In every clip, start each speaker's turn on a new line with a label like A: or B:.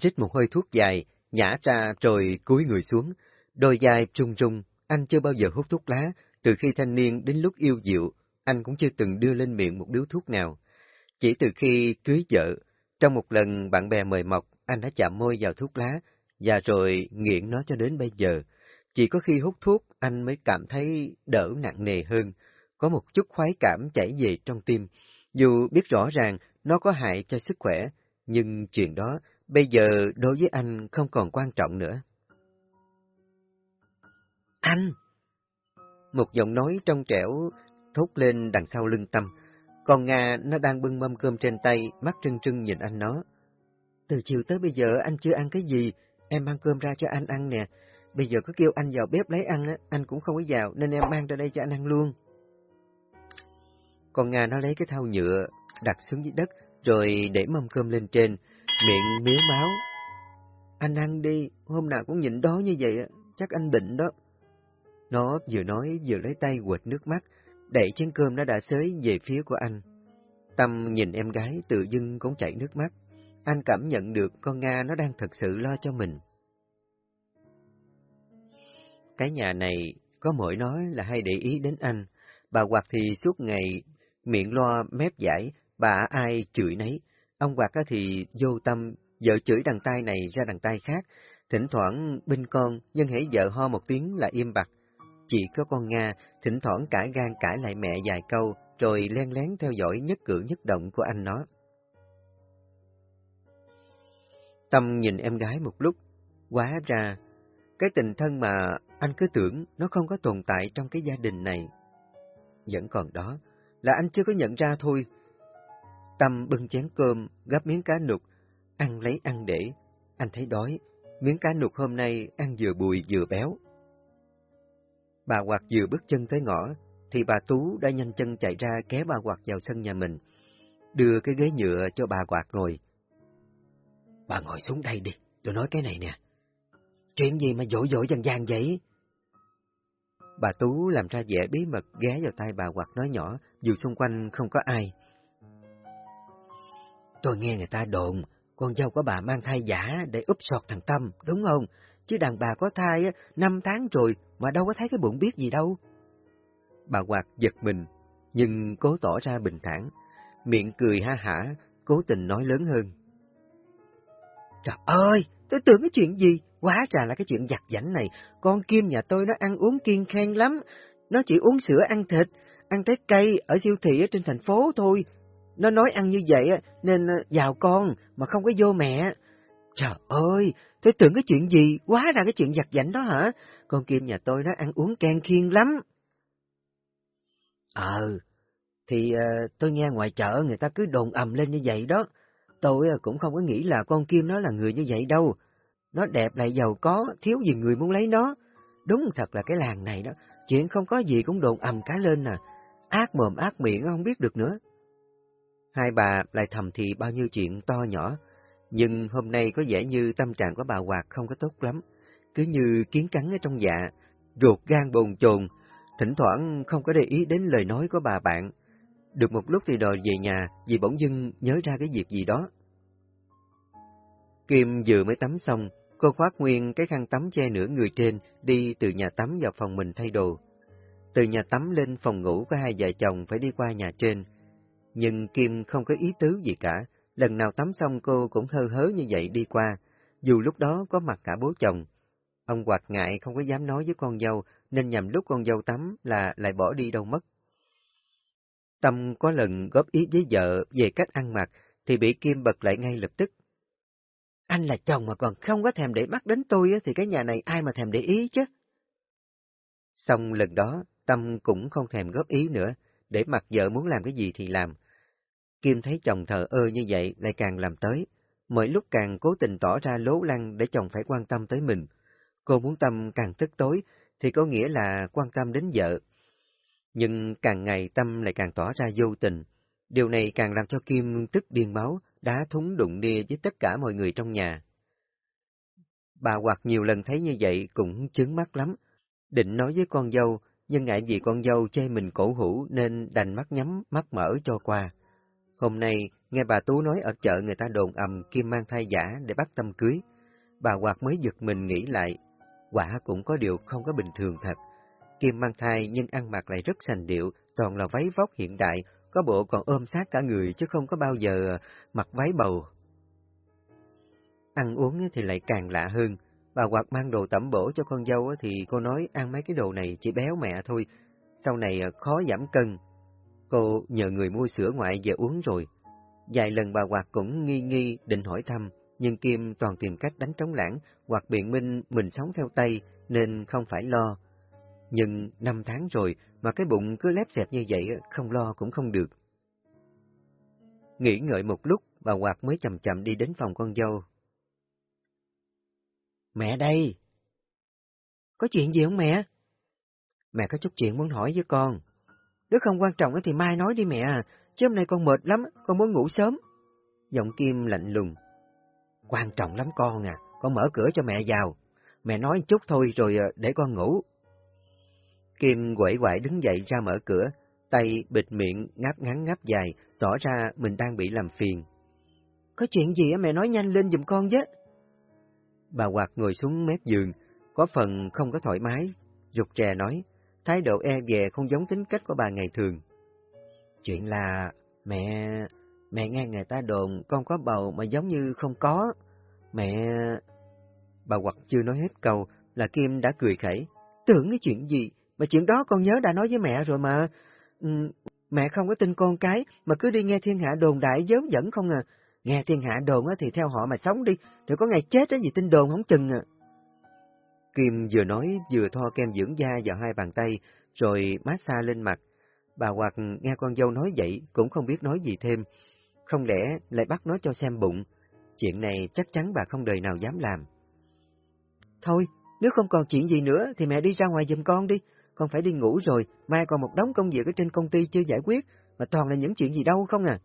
A: Rít một hơi thuốc dài, nhả ra rồi cúi người xuống. Đôi dài trung trung, anh chưa bao giờ hút thuốc lá, từ khi thanh niên đến lúc yêu diệu, anh cũng chưa từng đưa lên miệng một điếu thuốc nào. Chỉ từ khi cưới vợ, trong một lần bạn bè mời mọc, anh đã chạm môi vào thuốc lá, và rồi nghiện nó cho đến bây giờ. Chỉ có khi hút thuốc, anh mới cảm thấy đỡ nặng nề hơn, có một chút khoái cảm chảy về trong tim. Dù biết rõ ràng nó có hại cho sức khỏe, nhưng chuyện đó bây giờ đối với anh không còn quan trọng nữa. Anh! Một giọng nói trong trẻo thốt lên đằng sau lưng tâm. Còn Nga nó đang bưng mâm cơm trên tay, mắt trưng trưng nhìn anh nó. Từ chiều tới bây giờ anh chưa ăn cái gì, em mang cơm ra cho anh ăn nè. Bây giờ có kêu anh vào bếp lấy ăn, anh cũng không có vào, nên em mang ra đây cho anh ăn luôn. Còn Nga nó lấy cái thau nhựa, đặt xuống dưới đất, rồi để mâm cơm lên trên, miệng miếu máu. Anh ăn đi, hôm nào cũng nhịn đó như vậy, chắc anh bệnh đó. Nó vừa nói vừa lấy tay quệt nước mắt, đẩy chén cơm nó đã xới về phía của anh. Tâm nhìn em gái tự dưng cũng chảy nước mắt. Anh cảm nhận được con Nga nó đang thật sự lo cho mình. Cái nhà này có mỗi nói là hay để ý đến anh. Bà Hoạt thì suốt ngày miệng lo mép giải, bà ai chửi nấy. Ông Hoạt thì vô tâm, vợ chửi đằng tay này ra đằng tay khác. Thỉnh thoảng binh con, nhưng hãy vợ ho một tiếng là im bặt. Chỉ có con Nga, thỉnh thoảng cãi gan cãi lại mẹ vài câu, rồi len lén theo dõi nhất cử nhất động của anh nó. Tâm nhìn em gái một lúc, quá ra, cái tình thân mà anh cứ tưởng nó không có tồn tại trong cái gia đình này. Vẫn còn đó, là anh chưa có nhận ra thôi. Tâm bưng chén cơm, gắp miếng cá nục, ăn lấy ăn để, anh thấy đói, miếng cá nục hôm nay ăn vừa bùi vừa béo. Bà Hoạt vừa bước chân tới ngõ, thì bà Tú đã nhanh chân chạy ra kéo bà Hoạt vào sân nhà mình, đưa cái ghế nhựa cho bà Hoạt ngồi. Bà ngồi xuống đây đi, tôi nói cái này nè. Chuyện gì mà dội dội dàng dàng vậy? Bà Tú làm ra vẻ bí mật ghé vào tay bà Hoạt nói nhỏ, dù xung quanh không có ai. Tôi nghe người ta đồn, con dâu của bà mang thai giả để úp sọt thằng Tâm, đúng không? Chứ đàn bà có thai năm tháng rồi mà đâu có thấy cái bụng biết gì đâu. Bà Hoạt giật mình, nhưng cố tỏ ra bình thản, miệng cười ha hả, cố tình nói lớn hơn. Trời ơi, tôi tưởng cái chuyện gì, quá trà là cái chuyện giặt giảnh này, con Kim nhà tôi nó ăn uống kiêng khen lắm, nó chỉ uống sữa ăn thịt, ăn trái cây ở siêu thị ở trên thành phố thôi. Nó nói ăn như vậy nên ờ, giàu con mà không có vô mẹ. Trời ơi, tôi tưởng cái chuyện gì, quá ra cái chuyện giặt giảnh đó hả? Con Kim nhà tôi nó ăn uống can khiên lắm. Ờ, thì uh, tôi nghe ngoài chợ người ta cứ đồn ầm lên như vậy đó. Tôi uh, cũng không có nghĩ là con Kim nó là người như vậy đâu. Nó đẹp lại giàu có, thiếu gì người muốn lấy nó. Đúng thật là cái làng này đó, chuyện không có gì cũng đồn ầm cả lên nè. Ác mồm ác miệng không biết được nữa. Hai bà lại thầm thì bao nhiêu chuyện to nhỏ, nhưng hôm nay có vẻ như tâm trạng của bà Hoạt không có tốt lắm, cứ như kiến cắn ở trong dạ, ruột gan bồn chồn, thỉnh thoảng không có để ý đến lời nói của bà bạn. Được một lúc thì đòi về nhà vì bỗng dưng nhớ ra cái việc gì đó. Kim vừa mới tắm xong, cô khoác nguyên cái khăn tắm che nửa người trên, đi từ nhà tắm vào phòng mình thay đồ. Từ nhà tắm lên phòng ngủ của hai vợ chồng phải đi qua nhà trên. Nhưng Kim không có ý tứ gì cả, lần nào tắm xong cô cũng hơ hớ như vậy đi qua, dù lúc đó có mặt cả bố chồng. Ông Hoạch ngại không có dám nói với con dâu, nên nhằm lúc con dâu tắm là lại bỏ đi đâu mất. Tâm có lần góp ý với vợ về cách ăn mặc, thì bị Kim bật lại ngay lập tức. Anh là chồng mà còn không có thèm để mắt đến tôi thì cái nhà này ai mà thèm để ý chứ. Xong lần đó, Tâm cũng không thèm góp ý nữa, để mặc vợ muốn làm cái gì thì làm. Kim thấy chồng thờ ơ như vậy lại càng làm tới, mỗi lúc càng cố tình tỏ ra lố lăng để chồng phải quan tâm tới mình. Cô muốn Tâm càng tức tối, thì có nghĩa là quan tâm đến vợ. Nhưng càng ngày Tâm lại càng tỏ ra vô tình. Điều này càng làm cho Kim tức điên máu, đá thúng đụng đia với tất cả mọi người trong nhà. Bà Hoạt nhiều lần thấy như vậy cũng chướng mắt lắm. Định nói với con dâu, nhưng ngại vì con dâu chê mình cổ hủ nên đành mắt nhắm, mắt mở cho qua. Hôm nay, nghe bà Tú nói ở chợ người ta đồn ầm Kim mang thai giả để bắt tâm cưới. Bà Hoạt mới giật mình nghĩ lại, quả cũng có điều không có bình thường thật. Kim mang thai nhưng ăn mặc lại rất sành điệu, toàn là váy vóc hiện đại, có bộ còn ôm sát cả người chứ không có bao giờ mặc váy bầu. Ăn uống thì lại càng lạ hơn. Bà Hoạt mang đồ tẩm bổ cho con dâu thì cô nói ăn mấy cái đồ này chỉ béo mẹ thôi, sau này à, khó giảm cân. Cô nhờ người mua sữa ngoại về uống rồi. Vài lần bà Hoạt cũng nghi nghi định hỏi thăm, nhưng Kim toàn tìm cách đánh trống lãng hoặc biện minh mình sống theo tay nên không phải lo. Nhưng năm tháng rồi mà cái bụng cứ lép xẹp như vậy không lo cũng không được. Nghĩ ngợi một lúc, bà Hoạt mới chậm chậm đi đến phòng con dâu. Mẹ đây! Có chuyện gì không mẹ? Mẹ có chút chuyện muốn hỏi với con. Nếu không quan trọng thì mai nói đi mẹ à, chứ hôm nay con mệt lắm, con muốn ngủ sớm. Giọng Kim lạnh lùng. Quan trọng lắm con à, con mở cửa cho mẹ vào. Mẹ nói chút thôi rồi ờ, để con ngủ. Kim quẩy quại đứng dậy ra mở cửa, tay bịt miệng ngáp ngắn ngáp dài, tỏ ra mình đang bị làm phiền. Có chuyện gì á mẹ nói nhanh lên giùm con với. Bà Hoạt ngồi xuống mép giường, có phần không có thoải mái, rụt trè nói, thái độ e dè không giống tính cách của bà ngày thường. Chuyện là, mẹ, mẹ nghe người ta đồn con có bầu mà giống như không có. Mẹ... Bà Hoạt chưa nói hết câu là Kim đã cười khẩy. Tưởng cái chuyện gì, mà chuyện đó con nhớ đã nói với mẹ rồi mà. Mẹ không có tin con cái, mà cứ đi nghe thiên hạ đồn đại dớm dẫn không à. Nghe thiên hạ đồn thì theo họ mà sống đi, rồi có ngày chết gì tin đồn không chừng à. Kim vừa nói vừa thoa kem dưỡng da vào hai bàn tay, rồi massage lên mặt. Bà Hoạt nghe con dâu nói vậy cũng không biết nói gì thêm. Không lẽ lại bắt nó cho xem bụng? Chuyện này chắc chắn bà không đời nào dám làm. Thôi, nếu không còn chuyện gì nữa thì mẹ đi ra ngoài giùm con đi. Con phải đi ngủ rồi, mai còn một đống công việc ở trên công ty chưa giải quyết, mà toàn là những chuyện gì đâu không à.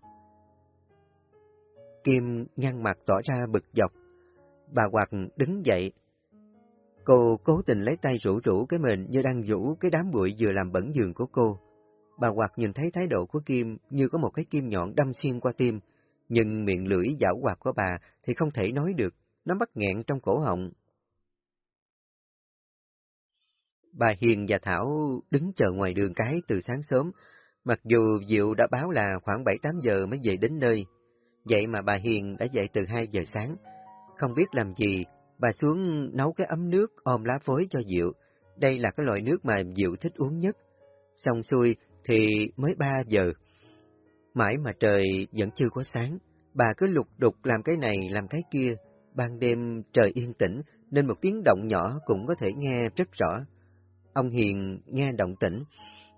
A: Kim nhăn mặt tỏ ra bực dọc. Bà Hoạt đứng dậy. Cô cố tình lấy tay rủ rủ cái mình như đang rủ cái đám bụi vừa làm bẩn giường của cô. Bà Hoạt nhìn thấy thái độ của Kim như có một cái kim nhọn đâm xuyên qua tim, nhưng miệng lưỡi giảo hoạt của bà thì không thể nói được, nó mắc nghẹn trong cổ họng. Bà Hiền và Thảo đứng chờ ngoài đường cái từ sáng sớm, mặc dù Diệu đã báo là khoảng 7-8 giờ mới về đến nơi. Vậy mà bà Hiền đã dậy từ 2 giờ sáng. Không biết làm gì, bà xuống nấu cái ấm nước ôm lá phối cho Diệu. Đây là cái loại nước mà Diệu thích uống nhất. Xong xuôi thì mới 3 giờ. Mãi mà trời vẫn chưa có sáng, bà cứ lục đục làm cái này làm cái kia. Ban đêm trời yên tĩnh nên một tiếng động nhỏ cũng có thể nghe rất rõ. Ông Hiền nghe động tĩnh,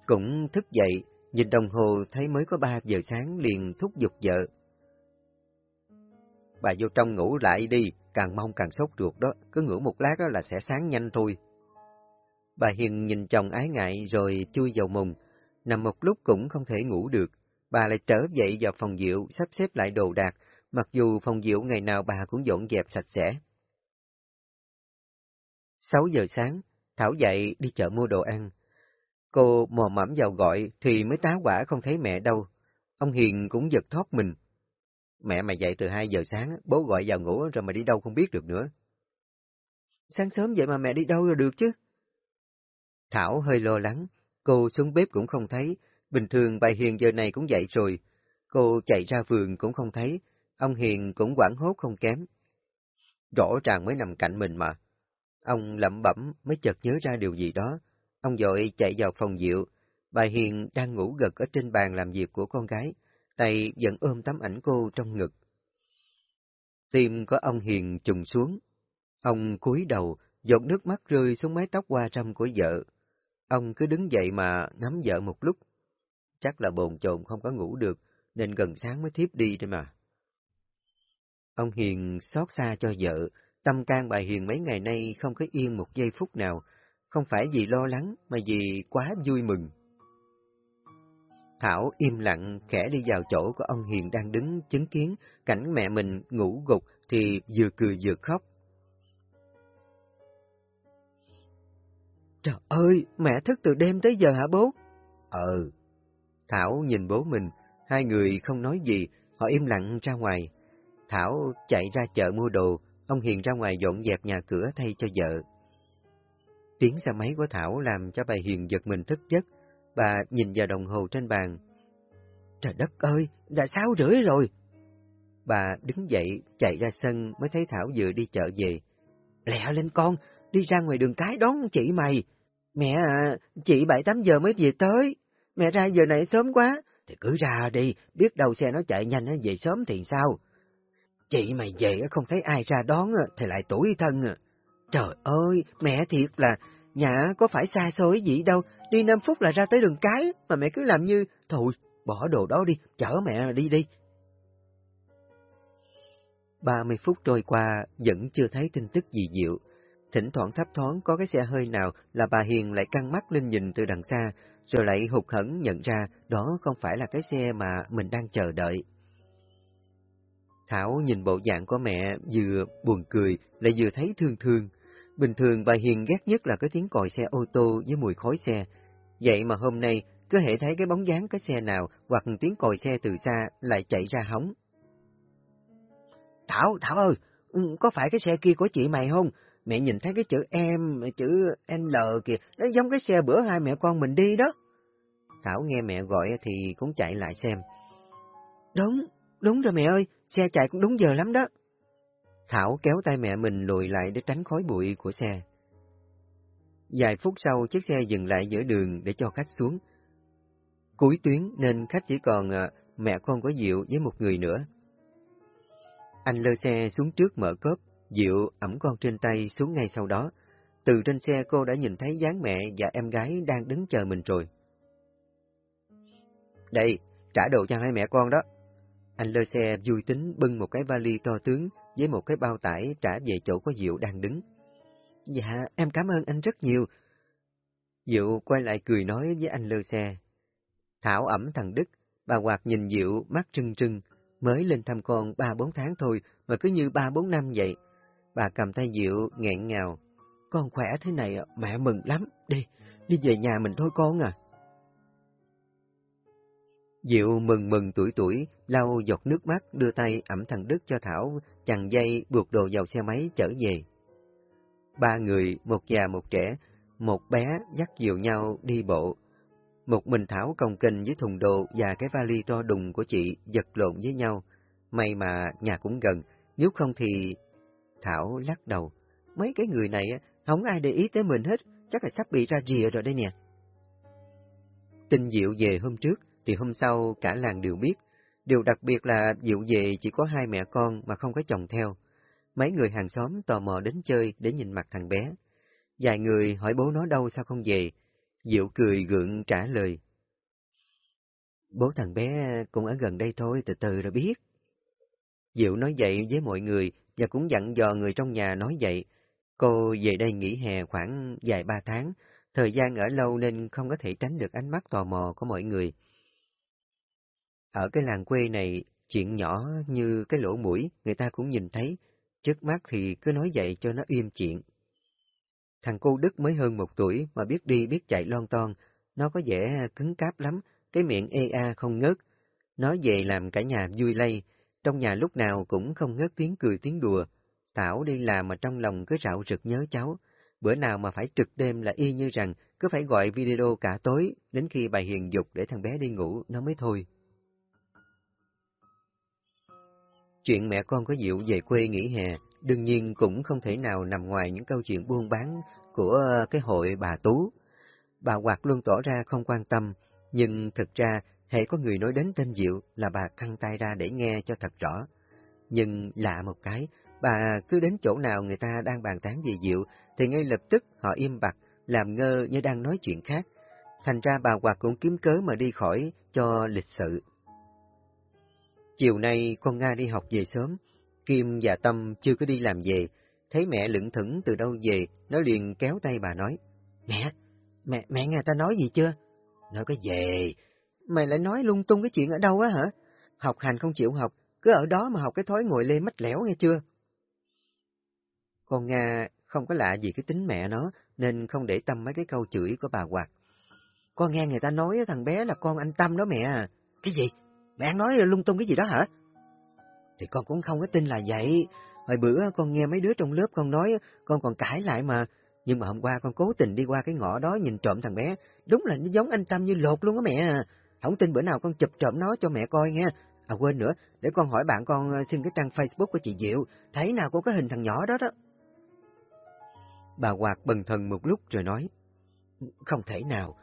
A: cũng thức dậy, nhìn đồng hồ thấy mới có 3 giờ sáng liền thúc giục vợ. Bà vô trong ngủ lại đi, càng mong càng sốt ruột đó, cứ ngủ một lát đó là sẽ sáng nhanh thôi. Bà Hiền nhìn chồng ái ngại rồi chui vào mùng, nằm một lúc cũng không thể ngủ được. Bà lại trở dậy vào phòng diệu, sắp xếp lại đồ đạc, mặc dù phòng diệu ngày nào bà cũng dọn dẹp sạch sẽ. 6 giờ sáng, Thảo dậy đi chợ mua đồ ăn. Cô mò mẫm vào gọi thì mới tá quả không thấy mẹ đâu. Ông Hiền cũng giật thoát mình. Mẹ mày dậy từ 2 giờ sáng, bố gọi vào ngủ rồi mày đi đâu không biết được nữa. Sáng sớm vậy mà mẹ đi đâu rồi được chứ? Thảo hơi lo lắng, cô xuống bếp cũng không thấy, bình thường bà Hiền giờ này cũng dậy rồi. Cô chạy ra vườn cũng không thấy, ông Hiền cũng quảng hốt không kém. Rõ ràng mới nằm cạnh mình mà. Ông lẩm bẩm mới chợt nhớ ra điều gì đó. Ông dội chạy vào phòng Diệu. Bà Hiền đang ngủ gật ở trên bàn làm việc của con gái, tay vẫn ôm tấm ảnh cô trong ngực. Tim có ông Hiền trùng xuống. Ông cúi đầu, giọt nước mắt rơi xuống mái tóc hoa râm của vợ. Ông cứ đứng dậy mà ngắm vợ một lúc. Chắc là bồn chồn không có ngủ được, nên gần sáng mới thiếp đi thôi mà. Ông Hiền xót xa cho vợ, Tâm can bà Hiền mấy ngày nay không có yên một giây phút nào, không phải vì lo lắng mà vì quá vui mừng. Thảo im lặng khẽ đi vào chỗ của ông Hiền đang đứng chứng kiến cảnh mẹ mình ngủ gục thì vừa cười vừa khóc. Trời ơi, mẹ thức từ đêm tới giờ hả bố? Ừ. Thảo nhìn bố mình, Hai người không nói gì, họ im lặng ra ngoài. Thảo chạy ra chợ mua đồ, ông Hiền ra ngoài dọn dẹp nhà cửa thay cho vợ. Tiếng xe máy của Thảo làm cho bà Hiền giật mình thức giấc, bà nhìn vào đồng hồ trên bàn. Trời đất ơi, đã sáu rưỡi rồi. Bà đứng dậy, chạy ra sân mới thấy Thảo vừa đi chợ về. Lẹ lên con, đi ra ngoài đường cái đón chị mày. Mẹ à, chị bảy tám giờ mới về tới. Mẹ ra giờ này sớm quá. Thì cứ ra đi, biết đâu xe nó chạy nhanh về sớm thì sao? Chị mày về không thấy ai ra đón thì lại tuổi thân. Trời ơi, mẹ thiệt là, nhà có phải xa xôi gì đâu, đi 5 phút là ra tới đường cái, mà mẹ cứ làm như, thôi, bỏ đồ đó đi, chở mẹ đi đi. 30 phút trôi qua, vẫn chưa thấy tin tức gì dịu. Thỉnh thoảng thấp thoáng có cái xe hơi nào là bà Hiền lại căng mắt lên nhìn từ đằng xa, rồi lại hụt hẫng nhận ra đó không phải là cái xe mà mình đang chờ đợi. Thảo nhìn bộ dạng của mẹ vừa buồn cười lại vừa thấy thương thương. Bình thường bà Hiền ghét nhất là cái tiếng còi xe ô tô với mùi khói xe. Vậy mà hôm nay, cứ hệ thấy cái bóng dáng cái xe nào hoặc tiếng còi xe từ xa lại chạy ra hóng. Thảo, Thảo ơi, ừ, có phải cái xe kia của chị mày không? Mẹ nhìn thấy cái chữ em, chữ L kìa, nó giống cái xe bữa hai mẹ con mình đi đó. Thảo nghe mẹ gọi thì cũng chạy lại xem. Đúng, đúng rồi mẹ ơi, xe chạy cũng đúng giờ lắm đó. Thảo kéo tay mẹ mình lùi lại để tránh khói bụi của xe. Vài phút sau, chiếc xe dừng lại giữa đường để cho khách xuống. Cuối tuyến nên khách chỉ còn à, mẹ con của Diệu với một người nữa. Anh lơ xe xuống trước mở cốp, Diệu ẩm con trên tay xuống ngay sau đó. Từ trên xe cô đã nhìn thấy dáng mẹ và em gái đang đứng chờ mình rồi. Đây, trả đồ cho hai mẹ con đó. Anh lơ xe vui tính bưng một cái vali to tướng với một cái bao tải trả về chỗ có Diệu đang đứng. Dạ, em cảm ơn anh rất nhiều. Diệu quay lại cười nói với anh lơ xe. Thảo ẩm thằng Đức, bà Hoạt nhìn Diệu mắt trưng trưng, mới lên thăm con ba bốn tháng thôi mà cứ như ba bốn năm vậy. Bà cầm tay Diệu nghẹn ngào. Con khỏe thế này à, mẹ mừng lắm, đi, đi về nhà mình thôi con à. Diệu mừng mừng tuổi tuổi, lau giọt nước mắt, đưa tay ẩm thằng Đức cho Thảo, chằng dây buộc đồ vào xe máy trở về. Ba người, một già một trẻ, một bé dắt dìu nhau đi bộ. Một mình Thảo còng kênh với thùng đồ và cái vali to đùng của chị giật lộn với nhau. May mà nhà cũng gần, nếu không thì... Thảo lắc đầu. Mấy cái người này không ai để ý tới mình hết, chắc là sắp bị ra rìa rồi đây nè. tinh Diệu về hôm trước, thì hôm sau cả làng đều biết. Điều đặc biệt là Diệu về chỉ có hai mẹ con mà không có chồng theo. Mấy người hàng xóm tò mò đến chơi để nhìn mặt thằng bé. Vài người hỏi bố nó đâu sao không về. Diệu cười gượng trả lời. Bố thằng bé cũng ở gần đây thôi, từ từ rồi biết. Diệu nói vậy với mọi người và cũng dặn dò người trong nhà nói vậy. Cô về đây nghỉ hè khoảng vài ba tháng, thời gian ở lâu nên không có thể tránh được ánh mắt tò mò của mọi người. Ở cái làng quê này, chuyện nhỏ như cái lỗ mũi, người ta cũng nhìn thấy, trước mắt thì cứ nói vậy cho nó im chuyện. Thằng cô Đức mới hơn một tuổi mà biết đi biết chạy lon ton, nó có vẻ cứng cáp lắm, cái miệng ê a không ngớt. Nói về làm cả nhà vui lây, trong nhà lúc nào cũng không ngớt tiếng cười tiếng đùa. Thảo đi làm mà trong lòng cứ rạo rực nhớ cháu, bữa nào mà phải trực đêm là y như rằng cứ phải gọi video cả tối, đến khi bà Hiền dục để thằng bé đi ngủ nó mới thôi. Chuyện mẹ con có Diệu về quê nghỉ hè, đương nhiên cũng không thể nào nằm ngoài những câu chuyện buôn bán của ờ, cái hội bà Tú. Bà Hoạt luôn tỏ ra không quan tâm, nhưng thực ra hệ có người nói đến tên Diệu là bà căng tay ra để nghe cho thật rõ. Nhưng lạ một cái, bà cứ đến chỗ nào người ta đang bàn tán về Diệu thì ngay lập tức họ im bặt, làm ngơ như đang nói chuyện khác. Thành ra bà Hoạt cũng kiếm cớ mà đi khỏi cho lịch sự. Chiều nay con Nga đi học về sớm, Kim và Tâm chưa có đi làm về, thấy mẹ lững thững từ đâu về, nó liền kéo tay bà nói, Mẹ, mẹ, mẹ nghe ta nói gì chưa? Nói cái gì? Mày lại nói lung tung cái chuyện ở đâu á hả? Học hành không chịu học, cứ ở đó mà học cái thói ngồi lê mách lẻo nghe chưa? Con Nga không có lạ gì cái tính mẹ nó, nên không để tâm mấy cái câu chửi của bà Hoạt. Con nghe người ta nói thằng bé là con anh Tâm đó mẹ à. Cái gì?
B: Mẹ nói lung tung cái gì đó hả? Thì con cũng không có tin là vậy. Hồi bữa con nghe mấy đứa trong lớp con nói, con còn cãi lại mà. Nhưng mà hôm qua con cố tình đi qua cái ngõ đó nhìn trộm thằng bé. Đúng là nó giống anh Tâm như lột luôn á mẹ. Không tin bữa nào con chụp trộm nó cho mẹ coi nghe. À quên nữa, để con hỏi bạn con ờ, xin cái trang Facebook của chị Diệu, thấy nào có cái hình thằng nhỏ đó đó.
A: Bà Hoạt bần thần một lúc rồi nói,
B: Không thể nào,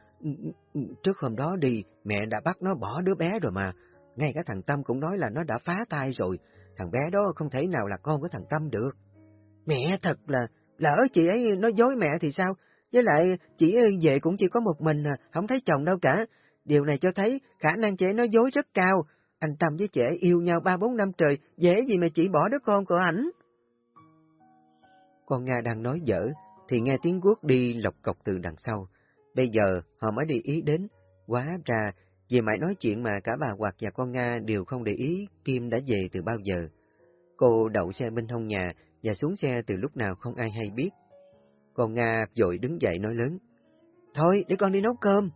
B: trước hôm đó đi, mẹ đã bắt nó bỏ đứa bé rồi mà. Ngay cả thằng Tâm cũng nói là nó đã phá tay rồi, thằng bé đó không thể nào là con của thằng Tâm được. Mẹ thật là, lỡ chị ấy nói dối mẹ thì sao? Với lại, chị về cũng chỉ có một mình à, không thấy chồng đâu cả. Điều này cho thấy khả năng chị ấy nói dối rất cao. Anh Tâm với chị ấy yêu nhau ba bốn năm trời, dễ gì mà chị bỏ đứa con của ảnh.
A: Con Nga đang nói dở, thì nghe tiếng guốc đi lọc cọc từ đằng sau. Bây giờ họ mới để ý đến, quá ra vì mãi nói chuyện mà cả bà Hoạt và con Nga đều không để ý Kim đã về từ bao giờ. Cô đậu xe bên hông nhà và xuống xe từ lúc nào không ai hay biết. Con Nga vội đứng dậy nói lớn.
B: Thôi, để con đi nấu cơm.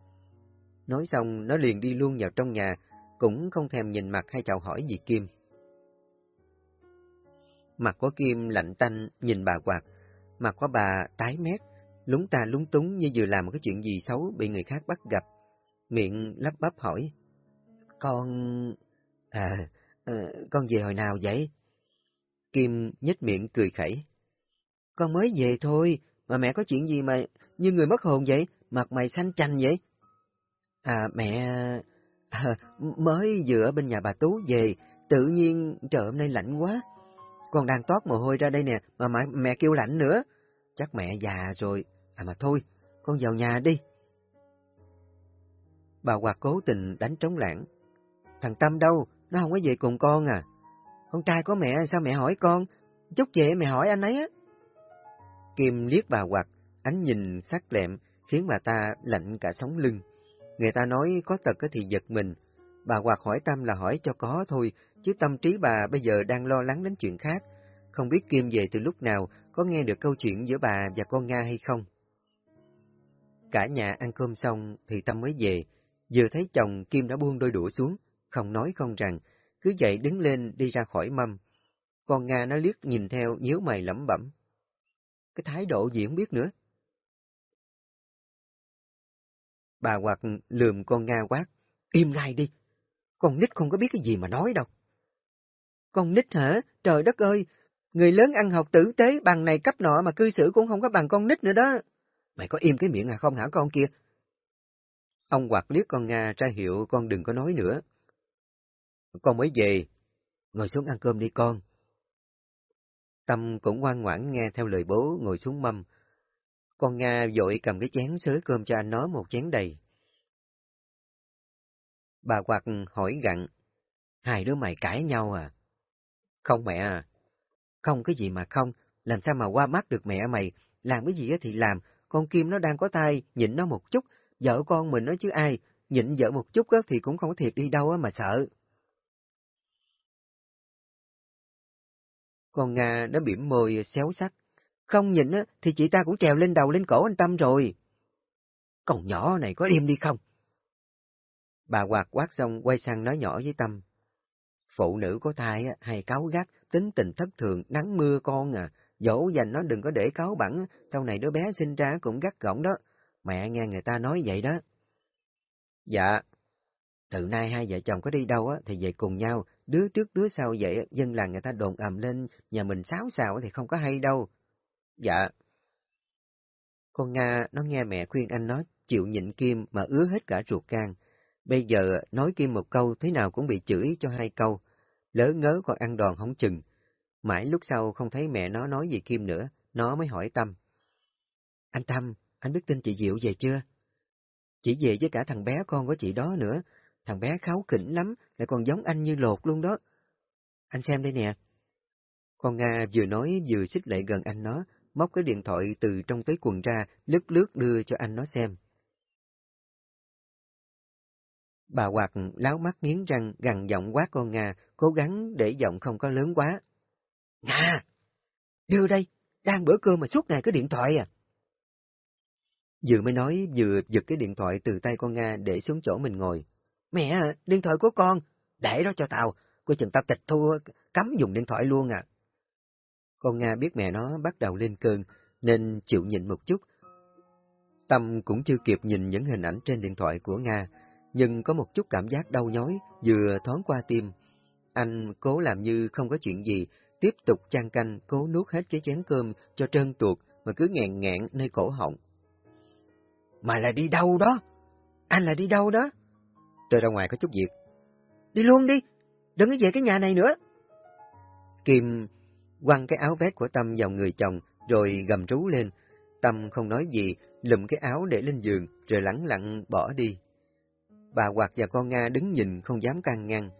A: Nói xong, nó liền đi luôn vào trong nhà, cũng không thèm nhìn mặt hay chào hỏi gì Kim. Mặt của Kim lạnh tanh nhìn bà Hoạt, mặt của bà tái mét, lúng ta lúng túng như vừa làm một cái chuyện gì xấu bị người khác bắt gặp miệng lắp bắp hỏi.
B: Con... À, à, con về hồi nào vậy?
A: Kim nhếch miệng cười khẩy.
B: Con mới về thôi, mà mẹ có chuyện gì mà như người mất hồn vậy, mặt mày xanh chanh vậy? À, mẹ... À, mới vừa ở bên nhà bà Tú về, tự nhiên trời hôm nay lạnh quá. Con đang toát mồ hôi ra đây nè, mà mẹ, mẹ kêu lạnh nữa. Chắc mẹ già rồi. À mà thôi, con vào nhà đi.
A: Bà Hoạt cố tình đánh trống lãng. Thằng Tâm đâu? Nó không có về cùng con à?
B: Con trai của mẹ sao mẹ hỏi con? Chút về mẹ hỏi anh ấy á.
A: Kim liếc bà Hoạt, ánh nhìn sắc lẹm, khiến bà ta lạnh cả sống lưng. Người ta nói có tật thì giật mình. Bà Hoạt hỏi Tâm là hỏi cho có thôi, chứ tâm trí bà bây giờ đang lo lắng đến chuyện khác. Không biết Kim về từ lúc nào, có nghe được câu chuyện giữa bà và con Nga hay không? Cả nhà ăn cơm xong thì Tâm mới về, Vừa thấy chồng, Kim đã buông đôi đũa xuống, không nói không rằng, cứ dậy đứng lên đi ra khỏi mâm. Con Nga nó liếc nhìn theo, nhíu mày lẩm bẩm. Cái thái độ gì không biết nữa. Bà Hoạt lườm con Nga quát. Im ngay đi, con nít không có biết cái gì mà nói đâu.
B: Con nít hả? Trời đất ơi! Người lớn ăn học tử tế bằng này cấp nọ mà cư xử cũng không có bằng con nít nữa đó.
A: Mày có im cái miệng à không hả con kia? Ông quạt liếc con Nga ra hiệu con đừng có nói nữa. Con mới về, ngồi xuống ăn cơm đi con. Tâm cũng ngoan ngoãn nghe theo lời bố ngồi xuống mâm. Con Nga vội cầm cái chén xới cơm cho anh nó một chén đầy. Bà quạt hỏi gặn, hai đứa mày cãi nhau à? Không mẹ à. Không cái gì mà không, làm sao mà qua mắt được mẹ mày, làm cái gì thì làm, con Kim nó đang có tay, nhịn nó một chút, vợ con mình nói chứ ai, nhịn vợ một chút thì cũng không có thiệt đi đâu mà sợ. Con Nga nó bỉm môi xéo sắc. Không nhịn thì chị ta cũng trèo lên đầu lên cổ anh Tâm rồi. Còn nhỏ này có im đi không? Bà quạt quát xong quay sang nói nhỏ với Tâm. Phụ nữ có thai hay cáu gắt, tính tình thất thường, nắng mưa con à, dỗ dành nó đừng có để cáu bẩn, sau này đứa bé sinh ra cũng gắt gỏng đó, Mẹ nghe người ta nói vậy đó. Dạ. Từ nay hai vợ chồng có đi đâu á, thì về cùng nhau, đứa trước đứa sau vậy, dân làng người ta đồn ầm lên, nhà mình xáo xào thì không có hay đâu. Dạ. Con Nga nó nghe mẹ khuyên anh nói chịu nhịn Kim mà ứa hết cả ruột gan. Bây giờ nói Kim một câu thế nào cũng bị chửi cho hai câu. Lỡ ngớ còn ăn đòn không chừng. Mãi lúc sau không thấy mẹ nó nói gì Kim nữa, nó mới hỏi Tâm. Anh Tâm, anh biết tin chị Diệu về chưa? Chị về với cả thằng bé con của chị đó nữa. Thằng bé kháo khỉnh lắm, lại còn giống anh như lột luôn đó. Anh xem đây nè. Con Nga vừa nói vừa xích lại gần anh nó, móc cái điện thoại từ trong túi quần ra, lướt lướt đưa cho anh nó xem. Bà Hoạt láo mắt nghiến răng, gằn giọng quát con Nga, cố gắng để giọng không có lớn quá. Nga! Đưa đây! Đang bữa cơm mà suốt ngày có điện thoại à? Vừa mới nói vừa giật cái điện thoại từ tay con Nga để xuống chỗ mình ngồi. Mẹ, điện thoại của con.
B: để đó cho tao, coi chừng tao tịch thu cấm dùng điện thoại luôn à.
A: Con Nga biết mẹ nó bắt đầu lên cơn, nên chịu nhịn một chút. Tâm cũng chưa kịp nhìn những hình ảnh trên điện thoại của Nga, nhưng có một chút cảm giác đau nhói vừa thoáng qua tim. Anh cố làm như không có chuyện gì, tiếp tục chan canh cố nuốt hết cái chén cơm cho trơn tuột mà cứ nghẹn ngẹn nơi cổ họng.
B: Mà là đi đâu đó? Anh là đi đâu đó?
A: Tôi ra ngoài có chút việc.
B: Đi luôn đi, đừng có về cái nhà này nữa.
A: Kim quăng cái áo vest của Tâm vào người chồng, rồi gầm trú lên. Tâm không nói gì, lùm cái áo để lên giường, rồi lẳng lặng bỏ đi. Bà Hoạt và con Nga đứng nhìn không dám can ngăn.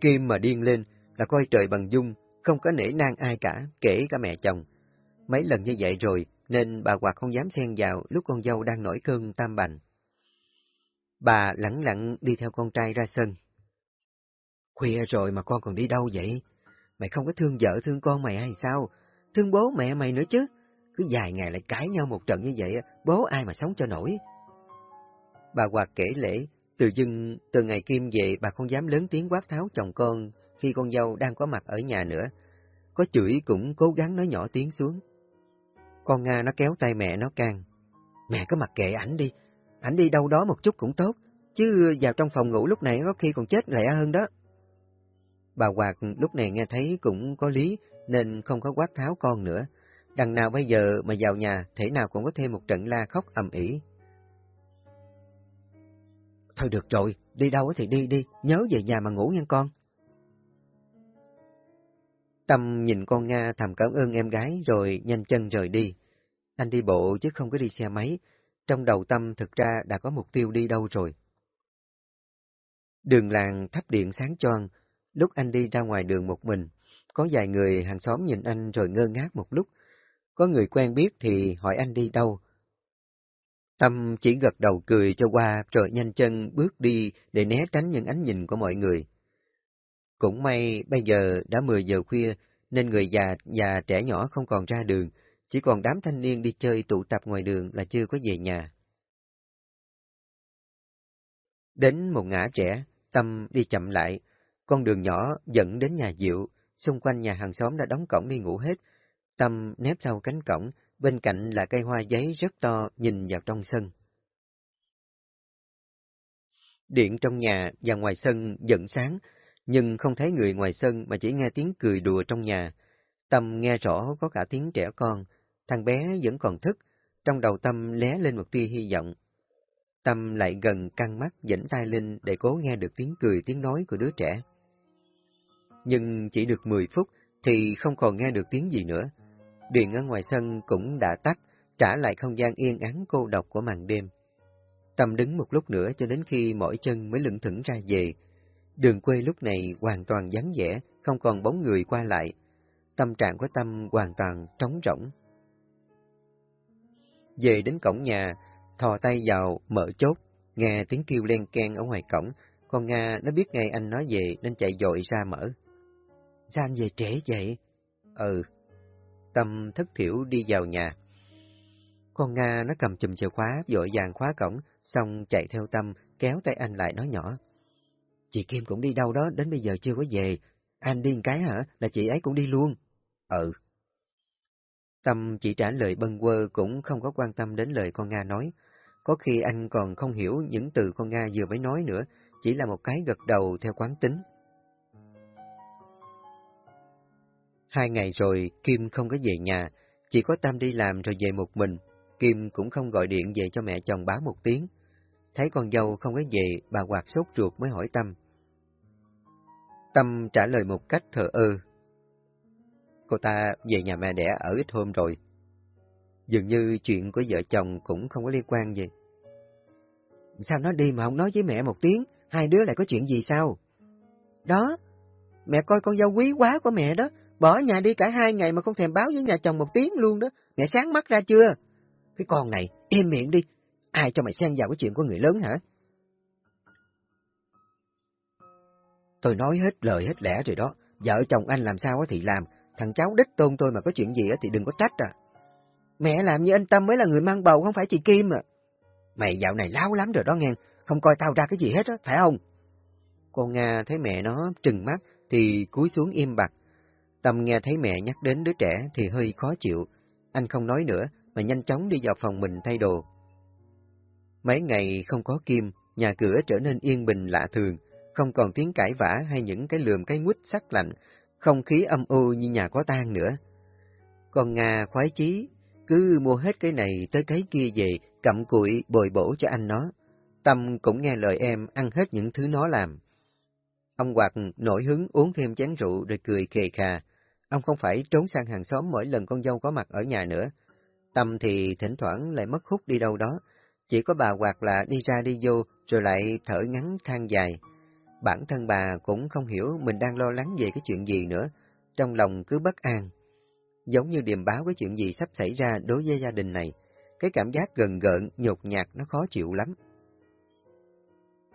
A: Kim mà điên lên là coi trời bằng dung, không có nể nang ai cả, kể cả mẹ chồng. Mấy lần như vậy rồi, nên bà Hoạt không dám xen vào lúc con dâu đang nổi cơn tam bành. Bà lẳng lặng đi theo con trai ra sân.
B: Khuya rồi mà con còn đi đâu vậy? Mày không có thương vợ thương con mày hay sao? Thương bố mẹ mày nữa chứ? Cứ vài ngày lại cãi nhau một trận như vậy, bố ai mà sống cho nổi?
A: Bà Hoạt kể lễ, từ dưng từ ngày Kim về bà không dám lớn tiếng quát tháo chồng con khi con dâu đang có mặt ở nhà nữa. Có chửi cũng cố gắng nói nhỏ tiếng xuống. Con Nga nó kéo tay mẹ nó can.
B: Mẹ cứ mặc kệ ảnh đi, ảnh đi đâu đó một chút cũng tốt, chứ vào trong phòng ngủ lúc này có khi còn chết lẹ hơn đó.
A: Bà Hoạt lúc này nghe thấy cũng có lý, nên không có quát tháo con nữa. Đằng nào bây giờ mà vào nhà, thể nào cũng có thêm một trận la khóc ầm ĩ.
B: Thôi được rồi, đi đâu thì đi đi, nhớ về nhà mà ngủ nha con.
A: Tâm nhìn con Nga thầm cảm ơn em gái rồi nhanh chân rời đi. Anh đi bộ chứ không có đi xe máy, trong đầu Tâm thực ra đã có mục tiêu đi đâu rồi. Đường làng thắp điện sáng choang, lúc anh đi ra ngoài đường một mình, có vài người hàng xóm nhìn anh rồi ngơ ngác một lúc. Có người quen biết thì hỏi anh đi đâu. Tâm chỉ gật đầu cười cho qua rồi nhanh chân bước đi để né tránh những ánh nhìn của mọi người. Cũng may bây giờ đã 10 giờ khuya nên người già và trẻ nhỏ không còn ra đường, chỉ còn đám thanh niên đi chơi tụ tập ngoài đường là chưa có về nhà. Đến một ngã trẻ, Tâm đi chậm lại, con đường nhỏ dẫn đến nhà Diệu, xung quanh nhà hàng xóm đã đóng cổng đi ngủ hết. Tâm nép sau cánh cổng, bên cạnh là cây hoa giấy rất to nhìn vào trong sân. Điện trong nhà và ngoài sân vẫn sáng, nhưng không thấy người ngoài sân mà chỉ nghe tiếng cười đùa trong nhà. Tâm nghe rõ có cả tiếng trẻ con, thằng bé vẫn còn thức, trong đầu Tâm lé lên một tia hy vọng. Tâm lại gần căng mắt dẫn tay lên để cố nghe được tiếng cười tiếng nói của đứa trẻ. Nhưng chỉ được 10 phút thì không còn nghe được tiếng gì nữa. Điện ở ngoài sân cũng đã tắt, trả lại không gian yên ắng cô độc của màn đêm. Tâm đứng một lúc nữa cho đến khi mỏi chân mới lững thững ra về. Đường quê lúc này hoàn toàn vắng vẻ, không còn bóng người qua lại. Tâm trạng của Tâm hoàn toàn trống rỗng. Về đến cổng nhà, thò tay vào, mở chốt, nghe tiếng kêu len ken ở ngoài cổng, con Nga nó biết ngay anh nói về nên chạy dội ra mở.
B: Sao anh về trễ vậy?
A: Ừ. Tâm thất thiểu đi vào nhà. Con Nga nó cầm chùm chìa khóa, dội vàng khóa cổng, xong chạy theo Tâm, kéo tay anh lại nói nhỏ.
B: Chị Kim cũng đi đâu đó, đến bây giờ chưa có về. Anh đi cái hả? Là chị ấy cũng đi luôn.
A: Ừ. Tâm chỉ trả lời bâng quơ cũng không có quan tâm đến lời con Nga nói. Có khi anh còn không hiểu những từ con Nga vừa mới nói nữa, chỉ là một cái gật đầu theo quán tính. Hai ngày rồi, Kim không có về nhà, chỉ có Tâm đi làm rồi về một mình. Kim cũng không gọi điện về cho mẹ chồng báo một tiếng. Thấy con dâu không có về, bà quạt sốt ruột mới hỏi Tâm. Tâm trả lời một cách thờ ơ. Cô ta về nhà mẹ đẻ ở ít hôm rồi. Dường như chuyện của vợ chồng cũng không có liên quan gì.
B: Sao nó đi mà không nói với mẹ một tiếng, hai đứa lại có chuyện gì sao? Đó, mẹ coi con dâu quý quá của mẹ đó, bỏ nhà đi cả hai ngày mà không thèm báo với nhà chồng một tiếng luôn đó, mẹ sáng mắt ra chưa? Cái con này, im miệng đi, ai cho mày xen vào cái chuyện của người lớn hả? Tôi nói hết lời hết lẽ rồi đó, vợ chồng anh làm sao thì làm, thằng cháu đích tôn tôi mà có chuyện gì thì đừng có trách à. Mẹ làm như anh Tâm mới là người mang bầu, không phải chị Kim à. Mày dạo này láo lắm rồi đó nghe, không coi tao ra cái gì hết á, phải không?
A: Con Nga thấy mẹ nó trừng mắt thì cúi xuống im bặt. Tâm nghe thấy mẹ nhắc đến đứa trẻ thì hơi khó chịu. Anh không nói nữa mà nhanh chóng đi vào phòng mình thay đồ. Mấy ngày không có Kim, nhà cửa trở nên yên bình lạ thường, không còn tiếng cãi vã hay những cái lườm cái quýt sắc lạnh, không khí âm u như nhà có tang nữa. Còn Nga khoái chí, cứ mua hết cái này tới cái kia về, cặm cụi bồi bổ cho anh nó. Tâm cũng nghe lời em ăn hết những thứ nó làm. Ông Hoạt nổi hứng uống thêm chén rượu rồi cười khề khà. Ông không phải trốn sang hàng xóm mỗi lần con dâu có mặt ở nhà nữa. Tâm thì thỉnh thoảng lại mất hút đi đâu đó. Chỉ có bà quạt là đi ra đi vô rồi lại thở ngắn than dài. Bản thân bà cũng không hiểu mình đang lo lắng về cái chuyện gì nữa, trong lòng cứ bất an. Giống như điềm báo cái chuyện gì sắp xảy ra đối với gia đình này, cái cảm giác gần gợn, nhột nhạt nó khó chịu lắm.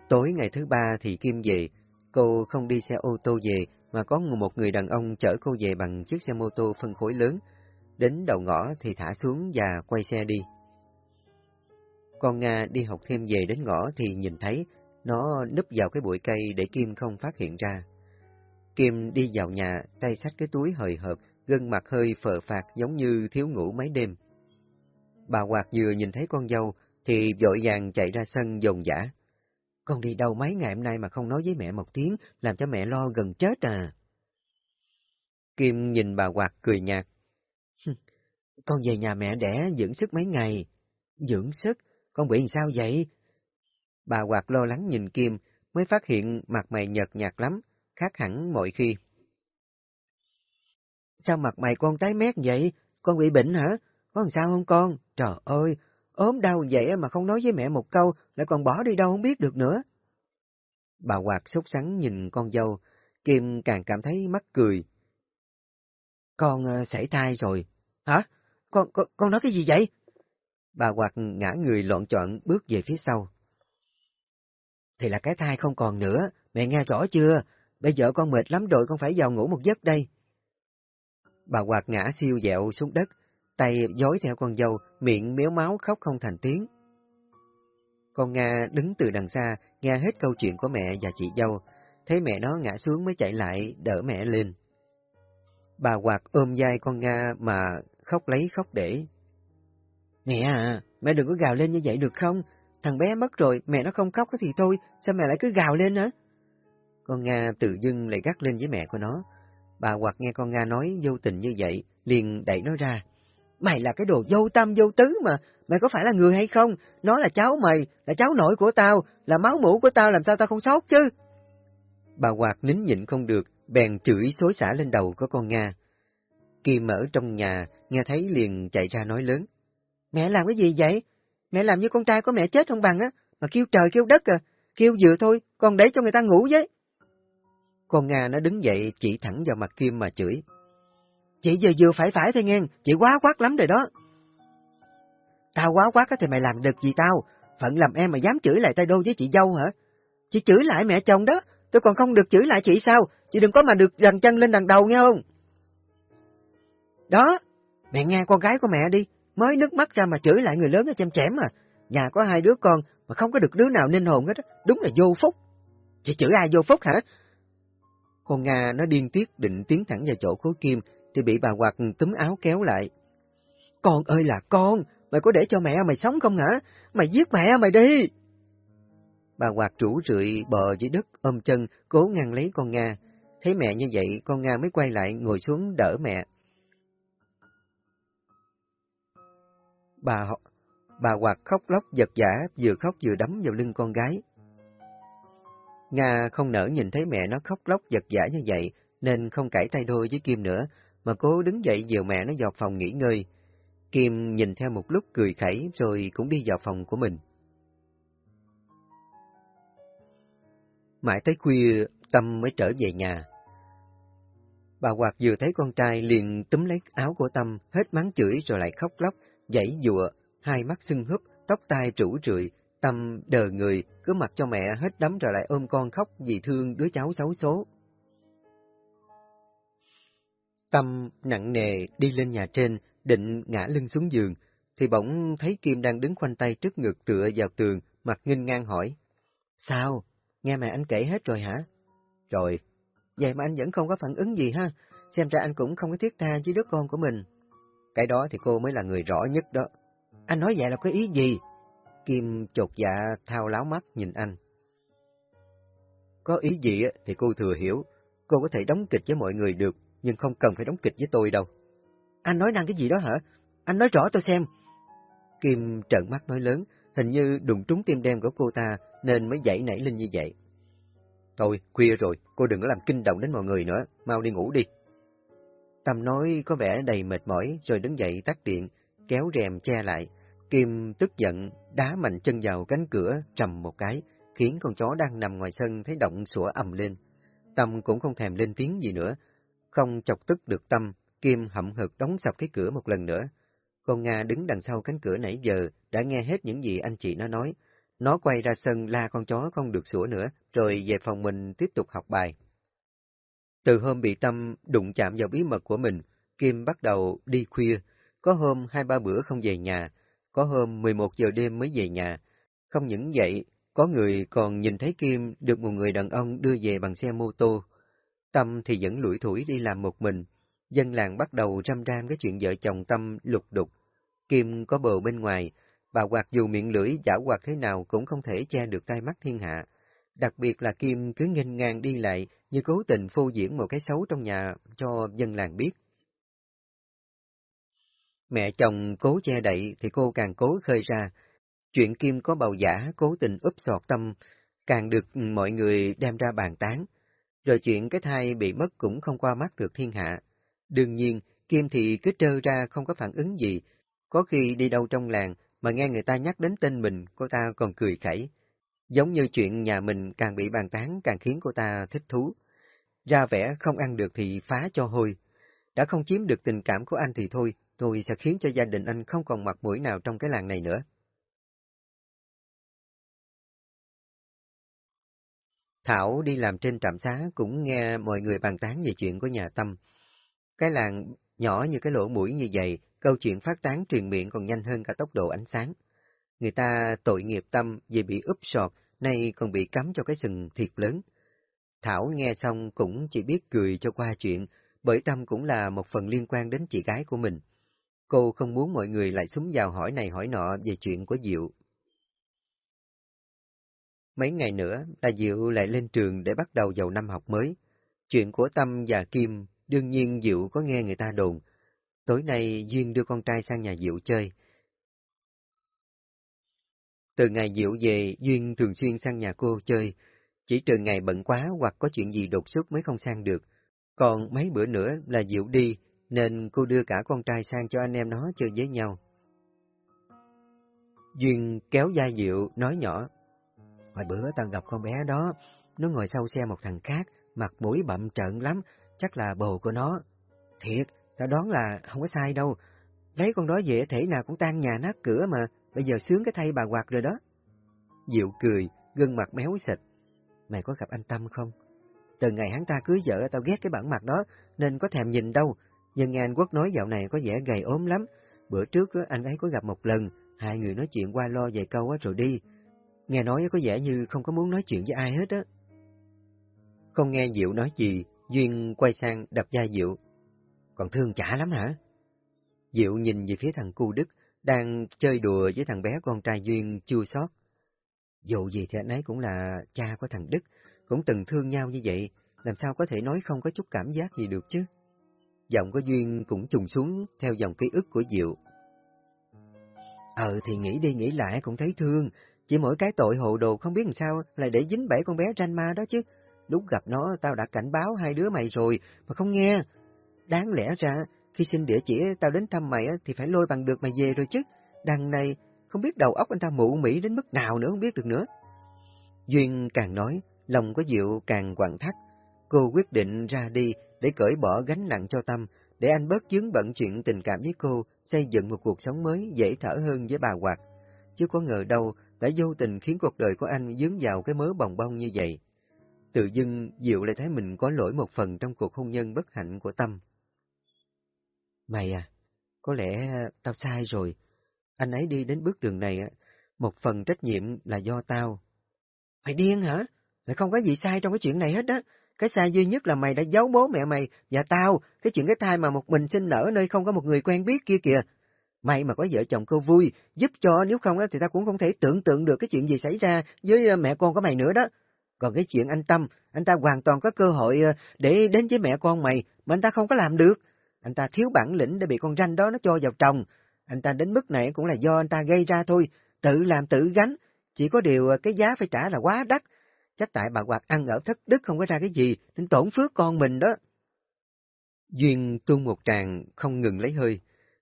A: Tối ngày thứ ba thì Kim về, cô không đi xe ô tô về mà có một người đàn ông chở cô về bằng chiếc xe mô tô phân khối lớn. Đến đầu ngõ thì thả xuống và quay xe đi. Con Nga đi học thêm về đến ngõ thì nhìn thấy nó núp vào cái bụi cây để Kim không phát hiện ra. Kim đi vào nhà, tay xách cái túi hời hợt, gân mặt hơi phờ phạt giống như thiếu ngủ mấy đêm. Bà Hoạt vừa nhìn thấy con dâu, thì vội vàng chạy ra sân dồn dã. Con đi đâu mấy ngày hôm nay mà không nói với mẹ một tiếng, làm cho mẹ lo gần chết à. Kim nhìn bà Hoạt cười nhạt. con về nhà mẹ đẻ dưỡng sức mấy ngày. Dưỡng sức? Con bị sao vậy? Bà Hoạt lo lắng nhìn Kim, mới phát hiện mặt mày nhợt nhạt lắm, khác hẳn mọi khi. Sao mặt mày con tái mét vậy? Con bị bệnh hả? Có làm sao không con? Trời ơi, ốm đau vậy mà không nói với mẹ một câu, lại còn bỏ đi đâu không biết được nữa. Bà Hoạt sốt sắng nhìn con dâu, Kim càng cảm thấy mắc cười. Con uh, sảy thai rồi. Hả? Con, con, con nói cái gì vậy? Bà Hoạt ngã người loạn trọn bước về phía sau. Thì là cái thai không còn nữa, mẹ nghe rõ chưa? Bây giờ con mệt lắm rồi, con phải vào ngủ một giấc đây. Bà Hoạt ngã siêu dẹo xuống đất, tay dối theo con dâu, miệng méo máu khóc không thành tiếng. Con Nga đứng từ đằng xa, nghe hết câu chuyện của mẹ và chị dâu, thấy mẹ nó ngã xuống mới chạy lại đỡ mẹ lên. Bà Hoạt ôm vai con Nga mà khóc lấy khóc để. Mẹ à, mẹ đừng có gào lên như vậy được không? Thằng bé mất rồi, mẹ nó không khóc thì thôi, sao mẹ lại cứ gào lên hả? Con Nga tự dưng lại gắt lên với mẹ của nó. Bà hoặc nghe con Nga nói vô tình như vậy, liền đẩy nó ra. Mày là cái đồ vô tâm vô tứ mà, mày có phải là người hay không? Nó là cháu mày, là cháu nội của tao, là máu mũ của tao, làm sao tao không sót chứ? Bà Hoạt nín nhịn không được, bèn chửi xối xả lên đầu của con Nga. Kim ở trong nhà, nghe thấy liền chạy ra nói lớn. Mẹ làm cái gì vậy? Mẹ làm như con trai của mẹ chết không bằng á, mà kêu trời kêu đất à, kêu vừa thôi, còn để cho người ta ngủ với. Con Nga nó đứng dậy chỉ thẳng vào mặt Kim mà chửi. Chị giờ vừa phải phải thôi nghe, chị quá quát lắm rồi đó. Tao quá quát thì mày làm được gì tao, phận làm em mà dám chửi lại tay đô với chị dâu hả? Chị chửi lại mẹ chồng đó, tôi còn không được chửi lại chị sao, chị đừng có mà được dằn chân lên đằng đầu nghe không? Đó, mẹ nghe con gái của mẹ đi, mới nước mắt ra mà chửi lại người lớn ở chăm chém à. Nhà có hai đứa con mà không có được đứa nào nên hồn hết, đúng là vô phúc. Chị chửi ai vô phúc hả? Con Nga nó điên tiết định tiến thẳng vào chỗ khối kim, thì bị bà Hoạt túm áo kéo lại. Con ơi là con, mày có để cho mẹ mày sống không hả? Mày giết mẹ mày đi! Bà Hoạt rủ rượi bờ dưới đất, ôm chân, cố ngăn lấy con Nga. Thấy mẹ như vậy, con Nga mới quay lại ngồi xuống đỡ mẹ. Bà bà Hoạt khóc lóc giật giả, vừa khóc vừa đấm vào lưng con gái. Nga không nỡ nhìn thấy mẹ nó khóc lóc giật giả như vậy, nên không cãi tay đôi với Kim nữa, mà cố đứng dậy dìu mẹ nó vào phòng nghỉ ngơi. Kim nhìn theo một lúc cười khẩy rồi cũng đi vào phòng của mình. Mãi tới khuya, Tâm mới trở về nhà. Bà Hoạt vừa thấy con trai liền túm lấy áo của Tâm, hết mắng chửi rồi lại khóc lóc, dãy dụa, hai mắt sưng húp, tóc tai rủ rượi, Tâm đờ người, cứ mặc cho mẹ hết đấm rồi lại ôm con khóc vì thương đứa cháu xấu số. Tâm nặng nề đi lên nhà trên, định ngã lưng xuống giường, thì bỗng thấy Kim đang đứng khoanh tay trước ngực tựa vào tường, mặt nghênh ngang hỏi. Sao? Nghe mẹ anh kể hết rồi hả?
B: Rồi, vậy mà anh vẫn không có phản ứng gì ha, xem ra anh cũng không có thiết tha với đứa con của mình. Cái đó thì cô mới là người rõ nhất đó. Anh nói vậy là có ý gì? Kim chột dạ thao láo mắt nhìn anh. Có ý gì thì cô thừa hiểu, cô có thể đóng kịch với mọi người được, nhưng không cần phải đóng kịch với tôi đâu. Anh nói năng cái gì đó hả? Anh nói rõ tôi xem. Kim trợn mắt nói lớn, hình như đụng trúng tim đen của cô ta nên mới dậy nảy lên như vậy. Thôi, khuya rồi, cô đừng có làm kinh động đến mọi người nữa, mau đi ngủ đi. Tâm nói có vẻ đầy mệt mỏi rồi đứng dậy tắt điện, kéo rèm che lại. Kim tức giận, đá mạnh chân vào cánh cửa, trầm một cái, khiến con chó đang nằm ngoài sân thấy động sủa ầm lên. Tâm cũng không thèm lên tiếng gì nữa. Không chọc tức được Tâm, Kim hậm hực đóng sập cái cửa một lần nữa. Con Nga đứng đằng sau cánh cửa nãy giờ, đã nghe hết những gì anh chị nó nói. Nó quay ra sân la con chó không được sủa nữa, rồi về phòng mình tiếp tục học bài. Từ hôm bị Tâm đụng chạm vào bí mật của mình, Kim bắt đầu đi khuya. Có hôm hai ba bữa không về nhà, có hôm 11 giờ đêm mới về nhà. Không những vậy, có người còn nhìn thấy Kim được một người đàn ông đưa về bằng xe mô tô. Tâm thì vẫn lủi thủi đi làm một mình. Dân làng bắt đầu răm ram cái chuyện vợ chồng Tâm lục đục. Kim có bầu bên ngoài, bà quạt dù miệng lưỡi giả quạt thế nào cũng không thể che được tai mắt thiên hạ. Đặc biệt là Kim cứ nghênh ngang đi lại như cố tình phô diễn một cái xấu trong nhà cho dân làng biết. Mẹ chồng cố che đậy thì cô càng cố khơi ra. Chuyện Kim có bầu giả cố tình úp sọt tâm, càng được mọi người đem ra bàn tán. Rồi chuyện cái thai bị mất cũng không qua mắt được thiên hạ. Đương nhiên, Kim thì cứ trơ ra không có phản ứng gì. Có khi đi đâu trong làng mà nghe người ta nhắc đến tên mình, cô ta còn cười khẩy. Giống như chuyện nhà mình càng bị bàn tán càng khiến cô ta thích thú. Ra vẻ không ăn được thì phá cho hôi. Đã không chiếm được tình cảm của anh thì thôi, tôi sẽ khiến cho gia đình anh không còn mặt mũi nào trong cái làng này nữa. Thảo đi làm trên trạm xá cũng nghe mọi người bàn tán về chuyện của nhà Tâm. Cái làng nhỏ như cái lỗ mũi như vậy, câu chuyện phát tán truyền miệng còn nhanh hơn cả tốc độ ánh sáng. Người ta tội nghiệp Tâm vì bị úp sọt, nay còn bị cắm cho cái sừng thiệt lớn. Thảo nghe xong cũng chỉ biết cười cho qua chuyện, bởi Tâm cũng là một phần liên quan đến chị gái của mình. Cô không muốn mọi người lại súng vào hỏi này hỏi nọ về chuyện của Diệu. Mấy ngày nữa là Diệu lại lên trường để bắt đầu vào năm học mới. Chuyện của Tâm và Kim, đương nhiên Diệu có nghe người ta đồn. Tối nay Duyên đưa con trai sang nhà Diệu chơi. Từ ngày Diệu về, Duyên thường xuyên sang nhà cô chơi, chỉ trừ ngày bận quá hoặc có chuyện gì đột xuất mới không sang được. Còn mấy bữa nữa là Diệu đi, nên cô đưa cả con trai sang cho anh em nó chơi với nhau. Duyên kéo da Diệu, nói nhỏ. Hồi bữa tao gặp con bé đó, nó ngồi sau xe một thằng khác, mặt mũi bậm trợn lắm, chắc là bồ của nó. Thiệt, tao đoán là không có sai đâu. Lấy con đó về thể nào cũng tan nhà nát cửa mà, bây giờ sướng cái thay bà quạt rồi đó. Diệu cười, gương mặt méo xịt. Mày có gặp anh Tâm không? Từ ngày hắn ta cưới vợ tao ghét cái bản mặt đó, nên có thèm nhìn đâu. Nhưng nghe anh Quốc nói dạo này có vẻ gầy ốm lắm. Bữa trước anh ấy có gặp một lần, hai người nói chuyện qua lo vài câu rồi đi. Nghe nói có vẻ như không có muốn nói chuyện với ai hết á. Không nghe Diệu nói gì, Duyên quay sang đập da Diệu. Còn thương chả lắm hả? Diệu nhìn về phía thằng cu Đức, đang chơi đùa với thằng bé con trai Duyên chua xót. Dù gì thì anh ấy cũng là cha của thằng Đức, cũng từng thương nhau như vậy, làm sao có thể nói không có chút cảm giác gì được chứ? Giọng của Duyên cũng trùng xuống theo dòng ký ức của Diệu. Ờ thì nghĩ đi nghĩ lại cũng thấy thương, chỉ mỗi cái tội hồ đồ không biết làm sao lại để dính bẫy con bé ranh ma đó chứ. Lúc gặp nó tao đã cảnh báo hai đứa mày rồi mà không nghe. Đáng lẽ ra khi xin địa chỉ tao đến thăm mày thì phải lôi bằng được mày về rồi chứ. Đằng này không biết đầu óc anh ta mụ mỹ đến mức nào nữa không biết được nữa. Duyên càng nói, lòng của Diệu càng quặn thắt. Cô quyết định ra đi để cởi bỏ gánh nặng cho Tâm, để anh bớt dướng bận chuyện tình cảm với cô, xây dựng một cuộc sống mới dễ thở hơn với bà Hoạt. Chứ có ngờ đâu đã vô tình khiến cuộc đời của anh dướng vào cái mớ bồng bông như vậy. Tự dưng Diệu lại thấy mình có lỗi một phần trong cuộc hôn nhân bất hạnh của Tâm. Mày à, có lẽ tao sai rồi. Anh ấy đi đến bước đường này, một phần trách nhiệm là do tao. Mày điên hả? Mày không có gì sai trong cái chuyện này hết á. Cái sai duy nhất là mày đã giấu bố mẹ mày và tao, cái chuyện cái thai mà một mình sinh nở nơi không có một người quen biết kia kìa. May mà có vợ chồng cô vui, giúp cho nếu không thì tao cũng không thể tưởng tượng được cái chuyện gì xảy ra với ờ, mẹ con của mày nữa đó. Còn cái chuyện anh Tâm, anh ta hoàn toàn có cơ hội ờ, để đến với mẹ con mày, mà anh ta không có làm được. Anh ta thiếu bản lĩnh để bị con ranh đó nó cho vào chồng. Anh ta đến mức này cũng là do anh ta gây ra thôi, tự làm tự gánh. Chỉ có điều à, cái giá phải trả là quá đắt. Chắc tại bà Hoạt ăn ở thất đức không có ra cái gì, nên tổn phước con mình đó.
A: Duyên tuôn một tràng, không ngừng lấy hơi.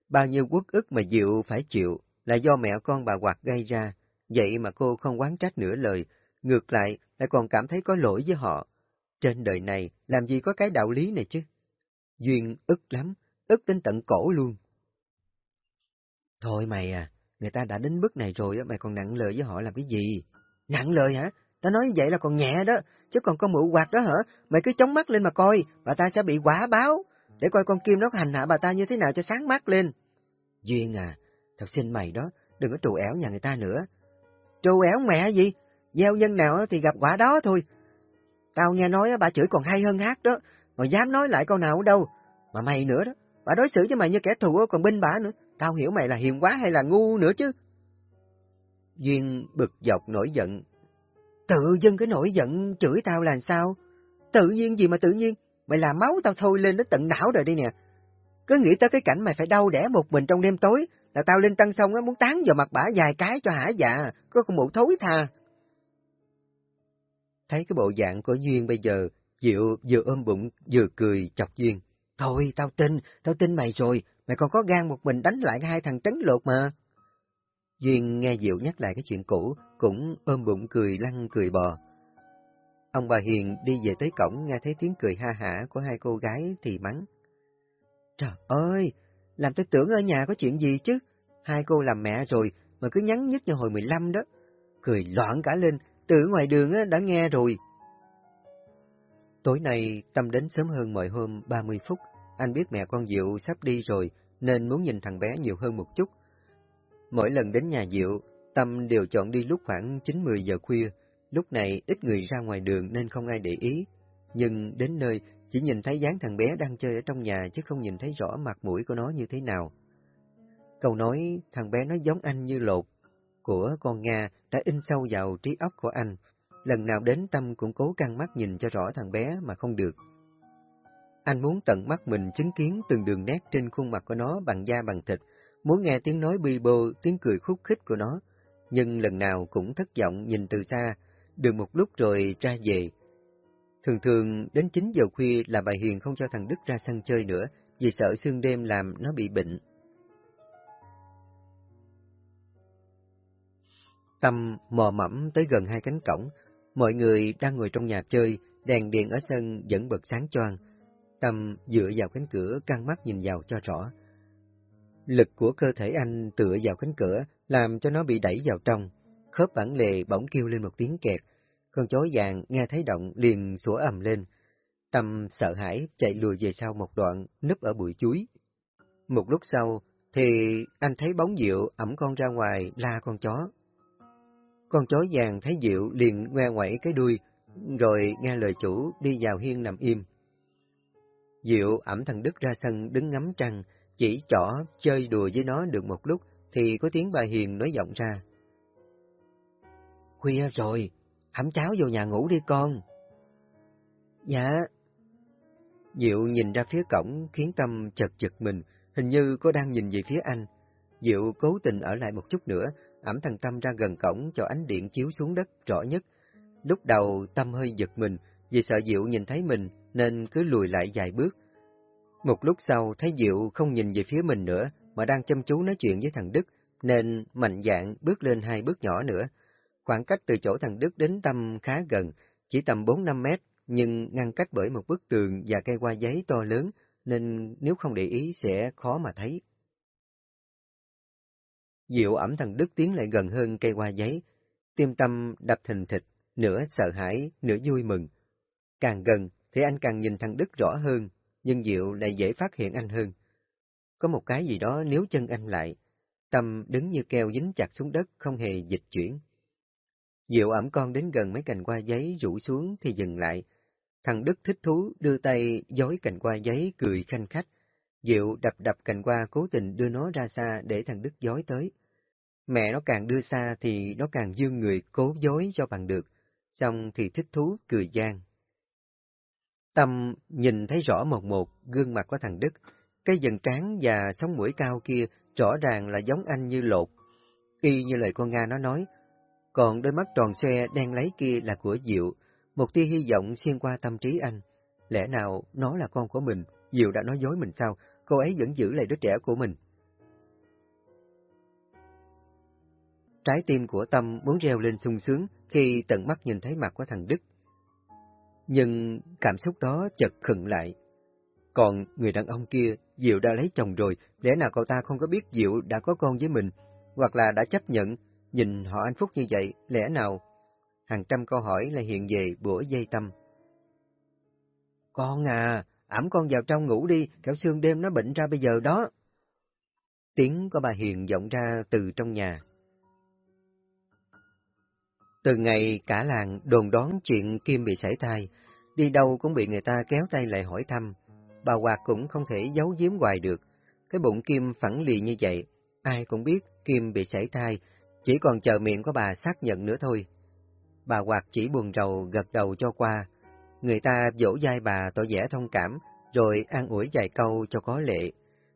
A: Bao nhiêu quốc ức mà Diệu phải chịu là do mẹ con bà Hoạt gây ra, vậy mà cô không quán trách nửa lời, ngược lại lại còn cảm thấy có lỗi với họ. Trên đời này làm gì có cái đạo lý này chứ? Duyên ức lắm, ức đến tận cổ luôn.
B: Thôi mày à, người ta đã đến bước này rồi, mày còn nặng lời với họ làm cái gì? Nặng lời hả? Ta nói vậy là còn nhẹ đó, chứ còn con mụ quạt đó hả? Mày cứ chống mắt lên mà coi, bà ta sẽ bị quả báo, để coi con Kim nó hành hạ bà ta như thế nào cho sáng mắt lên. Duyên à, thật xin mày đó, đừng có trù ẻo nhà người ta nữa. Trù ẻo mẹ gì? Gieo nhân nào thì gặp quả đó thôi. Tao nghe nói bà chửi còn hay hơn hát đó, mà dám nói lại câu nào đâu. Mà mày nữa đó, bà đối xử với mày như kẻ thù còn binh bả nữa. Tao hiểu mày là hiền quá hay là ngu nữa chứ.
A: Duyên bực dọc nổi giận.
B: Tự dưng cái nổi giận chửi tao là sao? Tự nhiên gì mà tự nhiên? Mày làm máu tao thôi lên đến tận não rồi đi nè. Cứ nghĩ tới cái cảnh mày phải đau đẻ một mình trong đêm tối, là tao lên tăng sông á muốn tán vào mặt bả vài cái cho hả dạ, có con mụ thối tha.
A: Thấy cái bộ dạng của Duyên bây giờ, Diệu vừa ôm bụng vừa cười chọc Duyên.
B: Thôi, tao tin, tao tin mày rồi, mày còn có gan một mình đánh lại hai thằng trấn lột mà.
A: Duyên nghe Diệu nhắc lại cái chuyện cũ, cũng ôm bụng cười lăn cười bò. Ông bà Hiền đi về tới cổng nghe thấy tiếng cười ha hả của hai cô gái thì mắng.
B: Trời ơi, làm tôi tưởng ở nhà có chuyện gì chứ. Hai cô làm mẹ rồi mà cứ nhắn nhất như hồi 15 đó. Cười loạn cả lên, từ ngoài đường đã nghe rồi.
A: Tối nay Tâm đến sớm hơn mọi hôm 30 phút. Anh biết mẹ con Diệu sắp đi rồi nên muốn nhìn thằng bé nhiều hơn một chút. Mỗi lần đến nhà Diệu, Tâm đều chọn đi lúc khoảng 9-10 giờ khuya. Lúc này ít người ra ngoài đường nên không ai để ý. Nhưng đến nơi chỉ nhìn thấy dáng thằng bé đang chơi ở trong nhà chứ không nhìn thấy rõ mặt mũi của nó như thế nào. Câu nói thằng bé nó giống anh như lột của con Nga đã in sâu vào trí óc của anh. Lần nào đến Tâm cũng cố căng mắt nhìn cho rõ thằng bé mà không được. Anh muốn tận mắt mình chứng kiến từng đường nét trên khuôn mặt của nó bằng da bằng thịt, muốn nghe tiếng nói bi bô, tiếng cười khúc khích của nó, nhưng lần nào cũng thất vọng nhìn từ xa, được một lúc rồi ra về. Thường thường đến 9 giờ khuya là bà Hiền không cho thằng Đức ra sân chơi nữa, vì sợ xương đêm làm nó bị bệnh. Tâm mò mẫm tới gần hai cánh cổng, mọi người đang ngồi trong nhà chơi, đèn điện ở sân vẫn bật sáng choang. Tâm dựa vào cánh cửa, căng mắt nhìn vào cho rõ. Lực của cơ thể anh tựa vào cánh cửa, làm cho nó bị đẩy vào trong. Khớp bản lề bỗng kêu lên một tiếng kẹt. Con chó vàng nghe thấy động liền sủa ầm lên. Tâm sợ hãi chạy lùi về sau một đoạn, núp ở bụi chuối. Một lúc sau, thì anh thấy bóng Diệu ẩm con ra ngoài la con chó. Con chó vàng thấy Diệu liền ngoe ngoẩy cái đuôi, rồi nghe lời chủ đi vào hiên nằm im. Diệu ẩm thằng Đức ra sân đứng ngắm trăng, chỉ trỏ chơi đùa với nó được một lúc, thì có tiếng bà Hiền nói giọng ra.
B: Khuya rồi, ẩm cháo vô nhà ngủ đi con.
A: Dạ. Diệu nhìn ra phía cổng khiến Tâm chật chật mình, hình như có đang nhìn về phía anh. Diệu cố tình ở lại một chút nữa, ẩm thằng Tâm ra gần cổng cho ánh điện chiếu xuống đất rõ nhất. Lúc đầu Tâm hơi giật mình, vì sợ Diệu nhìn thấy mình nên cứ lùi lại vài bước. Một lúc sau thấy Diệu không nhìn về phía mình nữa mà đang chăm chú nói chuyện với thằng Đức, nên mạnh dạn bước lên hai bước nhỏ nữa. Khoảng cách từ chỗ thằng Đức đến Tâm khá gần, chỉ tầm 4-5 mét, nhưng ngăn cách bởi một bức tường và cây hoa giấy to lớn, nên nếu không để ý sẽ khó mà thấy. Diệu ẩm thằng Đức tiến lại gần hơn cây hoa giấy, tim tâm đập thình thịch, nửa sợ hãi, nửa vui mừng. Càng gần thì anh càng nhìn thằng Đức rõ hơn, nhưng Diệu lại dễ phát hiện anh hơn. Có một cái gì đó nếu chân anh lại, Tâm đứng như keo dính chặt xuống đất không hề dịch chuyển. Diệu ẩm con đến gần mấy cành hoa giấy rủ xuống thì dừng lại. Thằng Đức thích thú đưa tay dối cành qua giấy cười khanh khách. Diệu đập đập cành qua cố tình đưa nó ra xa để thằng Đức dối tới. Mẹ nó càng đưa xa thì nó càng dương người cố dối cho bằng được, xong thì thích thú cười gian. Tâm nhìn thấy rõ một một gương mặt của thằng Đức, cái dần trán và sống mũi cao kia rõ ràng là giống anh như lột. Y như lời con Nga nó nói, còn đôi mắt tròn xoe đen lấy kia là của Diệu, một tia hy vọng xuyên qua tâm trí anh. Lẽ nào nó là con của mình, Diệu đã nói dối mình sao, cô ấy vẫn giữ lại đứa trẻ của mình. Trái tim của Tâm muốn reo lên sung sướng khi tận mắt nhìn thấy mặt của thằng Đức. Nhưng cảm xúc đó chợt khựng lại. Còn người đàn ông kia, Diệu đã lấy chồng rồi, lẽ nào cậu ta không có biết Diệu đã có con với mình, hoặc là đã chấp nhận, nhìn họ hạnh phúc như vậy, lẽ nào? Hàng trăm câu hỏi là hiện về bữa dây tâm. Con à, ẩm con vào trong ngủ đi, kẻo xương đêm nó bệnh ra bây giờ đó. Tiếng của bà Hiền vọng ra từ trong nhà. Từ ngày cả làng đồn đón chuyện Kim bị sảy thai, đi đâu cũng bị người ta kéo tay lại hỏi thăm. Bà Hoạt cũng không thể giấu giếm hoài được. Cái bụng Kim phẳng lì như vậy, ai cũng biết Kim bị sảy thai, chỉ còn chờ miệng của bà xác nhận nữa thôi. Bà Hoạt chỉ buồn rầu gật đầu cho qua. Người ta dỗ dai bà tỏ vẻ thông cảm, rồi an ủi vài câu cho có lệ.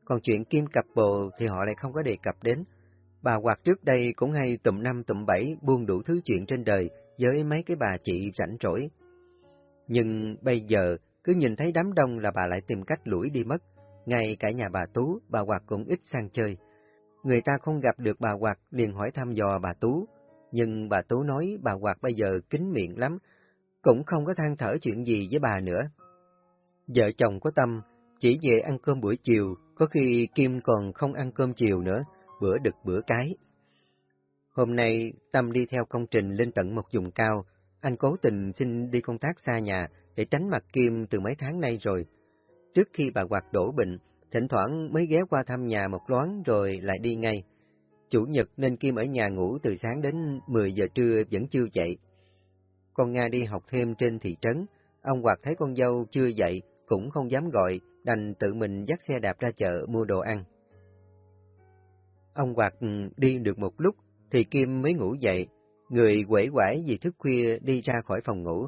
A: Còn chuyện Kim cặp bồ thì họ lại không có đề cập đến. Bà Hoạt trước đây cũng hay tụm năm tụm bảy buông đủ thứ chuyện trên đời với mấy cái bà chị rảnh rỗi. Nhưng bây giờ, cứ nhìn thấy đám đông là bà lại tìm cách lủi đi mất. Ngay cả nhà bà Tú, bà Hoạt cũng ít sang chơi. Người ta không gặp được bà Hoạt liền hỏi thăm dò bà Tú. Nhưng bà Tú nói bà Hoạt bây giờ kín miệng lắm, cũng không có than thở chuyện gì với bà nữa. Vợ chồng có tâm, chỉ về ăn cơm buổi chiều, có khi Kim còn không ăn cơm chiều nữa bữa đực bữa cái. Hôm nay, Tâm đi theo công trình lên tận một vùng cao, anh cố tình xin đi công tác xa nhà để tránh mặt Kim từ mấy tháng nay rồi. Trước khi bà Hoạt đổ bệnh, thỉnh thoảng mới ghé qua thăm nhà một loáng rồi lại đi ngay. Chủ nhật nên Kim ở nhà ngủ từ sáng đến 10 giờ trưa vẫn chưa dậy. Con Nga đi học thêm trên thị trấn, ông Hoạt thấy con dâu chưa dậy, cũng không dám gọi, đành tự mình dắt xe đạp ra chợ mua đồ ăn. Ông Hoạt ừ, đi được một lúc, thì Kim mới ngủ dậy, người quẩy quải vì thức khuya đi ra khỏi phòng ngủ.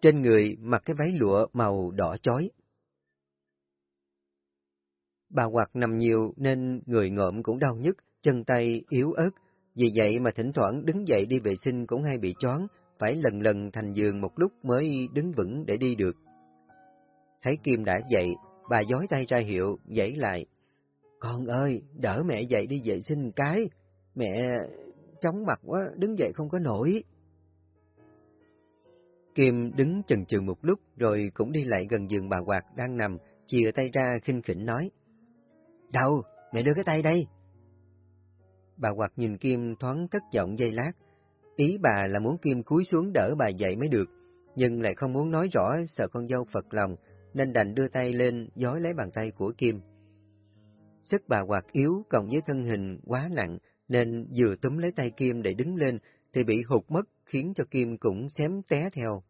A: Trên người mặc cái váy lụa màu đỏ chói. Bà Hoạt nằm nhiều nên người ngộm cũng đau nhức, chân tay yếu ớt, vì vậy mà thỉnh thoảng đứng dậy đi vệ sinh cũng hay bị choáng, phải lần lần thành giường một lúc mới đứng vững để đi được. Thấy Kim đã dậy, bà giói tay ra hiệu, dãy lại. Con ơi, đỡ mẹ dậy đi vệ sinh cái. Mẹ chóng mặt quá, đứng dậy không có nổi. Kim đứng chần chừ một lúc rồi cũng đi lại gần giường bà Hoạt đang nằm, chìa tay ra khinh khỉnh nói. Đâu, mẹ đưa cái tay đây. Bà Hoạt nhìn Kim thoáng cất giọng dây lát. Ý bà là muốn Kim cúi xuống đỡ bà dậy mới được, nhưng lại không muốn nói rõ sợ con dâu phật lòng, nên đành đưa tay lên giói lấy bàn tay của Kim. Sức bà hoạt yếu cộng với thân hình quá nặng nên vừa túm lấy tay Kim để đứng lên thì bị hụt mất khiến cho Kim cũng xém té theo.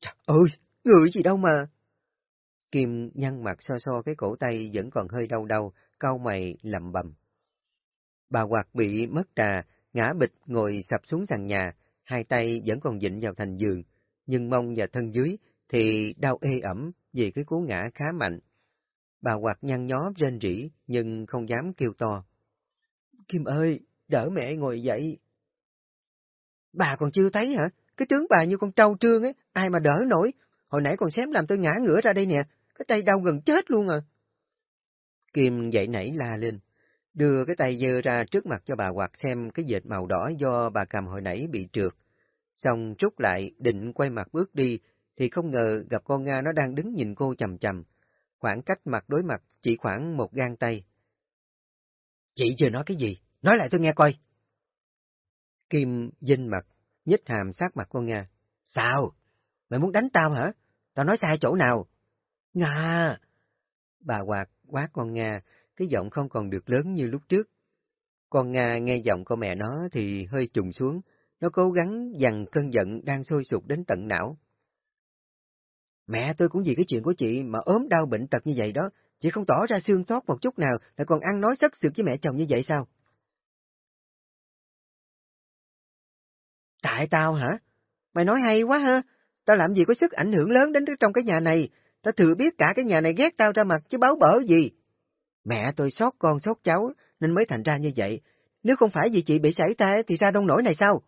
A: Trời ơi, người gì đâu mà! Kim nhăn mặt so so cái cổ tay vẫn còn hơi đau đau, cau mày lầm bầm. Bà Hoạt bị mất trà, ngã bịch ngồi sập xuống sàn nhà, hai tay vẫn còn dịnh vào thành giường, nhưng mông và thân dưới thì đau ê ẩm vì cái cú ngã khá mạnh. Bà quạt nhăn nhó rên rỉ, nhưng không dám kêu to. Kim ơi, đỡ mẹ ngồi dậy. Bà còn chưa thấy hả? Cái tướng bà như con trâu trương ấy, ai mà đỡ nổi. Hồi nãy còn xém làm tôi ngã ngửa ra đây nè, cái tay đau gần chết luôn à. Kim dậy nảy la lên, đưa cái tay dơ ra trước mặt cho bà quạt xem cái dệt màu đỏ do bà cầm hồi nãy bị trượt. Xong rút lại, định quay mặt bước đi, thì không ngờ gặp con Nga nó đang đứng nhìn cô chầm chầm, khoảng cách mặt đối mặt chỉ khoảng một gang tay. Chị chưa nói cái gì? Nói lại tôi nghe coi. Kim dinh mặt, nhích hàm sát mặt con Nga. Sao? Mày muốn đánh tao hả? Tao nói sai chỗ nào? Nga! Bà Hoạt quát con Nga, cái giọng không còn được lớn như lúc trước. Con Nga nghe giọng của mẹ nó thì hơi trùng xuống, nó cố gắng dằn cơn giận đang sôi sục đến tận não.
B: Mẹ tôi cũng vì cái chuyện của chị mà ốm đau bệnh tật như vậy đó, chị không tỏ ra xương xót một chút nào, lại còn ăn nói sất sượt với mẹ chồng như vậy sao? Tại tao hả? Mày nói hay quá ha, tao làm gì có sức ảnh hưởng lớn đến trong cái nhà này, tao thừa biết cả cái nhà này ghét tao ra mặt chứ báo bở gì. Mẹ tôi sót con sót cháu nên mới thành ra như vậy, nếu không phải vì chị bị xảy ra thì ra đông nổi này sao?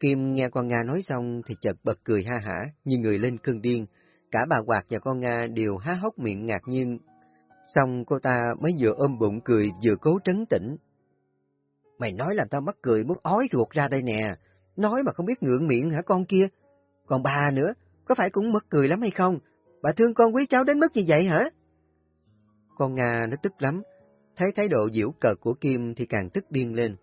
A: Kim nghe con Nga nói xong thì chợt bật cười ha hả, như người lên cơn điên. Cả bà Hoạt và con Nga đều há hốc miệng ngạc nhiên. Xong cô ta mới vừa ôm bụng cười vừa cố trấn tĩnh.
B: Mày nói làm tao mắc cười muốn ói ruột ra đây nè. Nói mà không biết ngượng miệng hả con kia? Còn bà nữa, có phải cũng mất cười lắm hay không? Bà thương con quý cháu đến mức như vậy hả?
A: Con Nga nó tức lắm, thấy thái độ diễu cợt của Kim thì càng tức điên lên.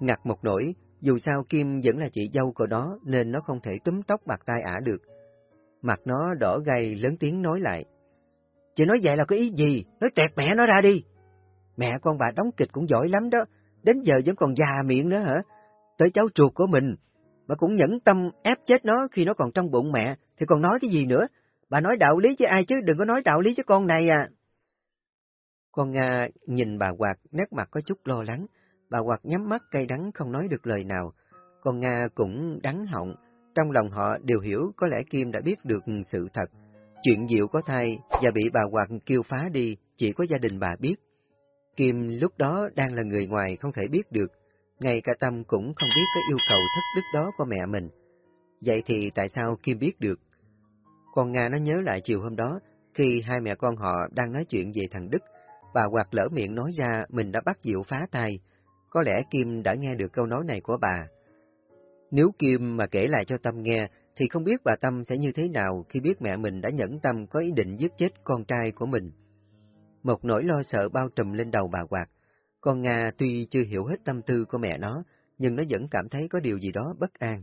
A: Ngặt một nỗi, dù sao Kim vẫn là chị dâu của đó nên nó không thể túm tóc bạc tai ả được. Mặt nó đỏ gay lớn tiếng nói lại.
B: Chị nói vậy là có ý gì? Nói tẹt mẹ nó ra đi. Mẹ con bà đóng kịch cũng giỏi lắm đó, đến giờ vẫn còn già miệng nữa hả? Tới cháu chuột của mình, bà cũng nhẫn tâm ép chết nó khi nó còn trong bụng mẹ, thì còn nói cái gì nữa? Bà nói đạo lý với ai chứ đừng có nói đạo lý với con này à.
A: Con Nga nhìn bà Hoạt nét mặt có chút lo lắng, bà Hoạt nhắm mắt cay đắng không nói được lời nào. còn Nga cũng đắng họng, trong lòng họ đều hiểu có lẽ Kim đã biết được sự thật. Chuyện Diệu có thai và bị bà Hoạt kêu phá đi, chỉ có gia đình bà biết. Kim lúc đó đang là người ngoài không thể biết được, ngay cả Tâm cũng không biết cái yêu cầu thất đức đó của mẹ mình. Vậy thì tại sao Kim biết được? Con Nga nó nhớ lại chiều hôm đó, khi hai mẹ con họ đang nói chuyện về thằng Đức, bà Hoạt lỡ miệng nói ra mình đã bắt Diệu phá thai có lẽ Kim đã nghe được câu nói này của bà. Nếu Kim mà kể lại cho Tâm nghe, thì không biết bà Tâm sẽ như thế nào khi biết mẹ mình đã nhẫn tâm có ý định giết chết con trai của mình. Một nỗi lo sợ bao trùm lên đầu bà Hoạt. Con Nga tuy chưa hiểu hết tâm tư của mẹ nó, nhưng nó vẫn cảm thấy có điều gì đó bất an.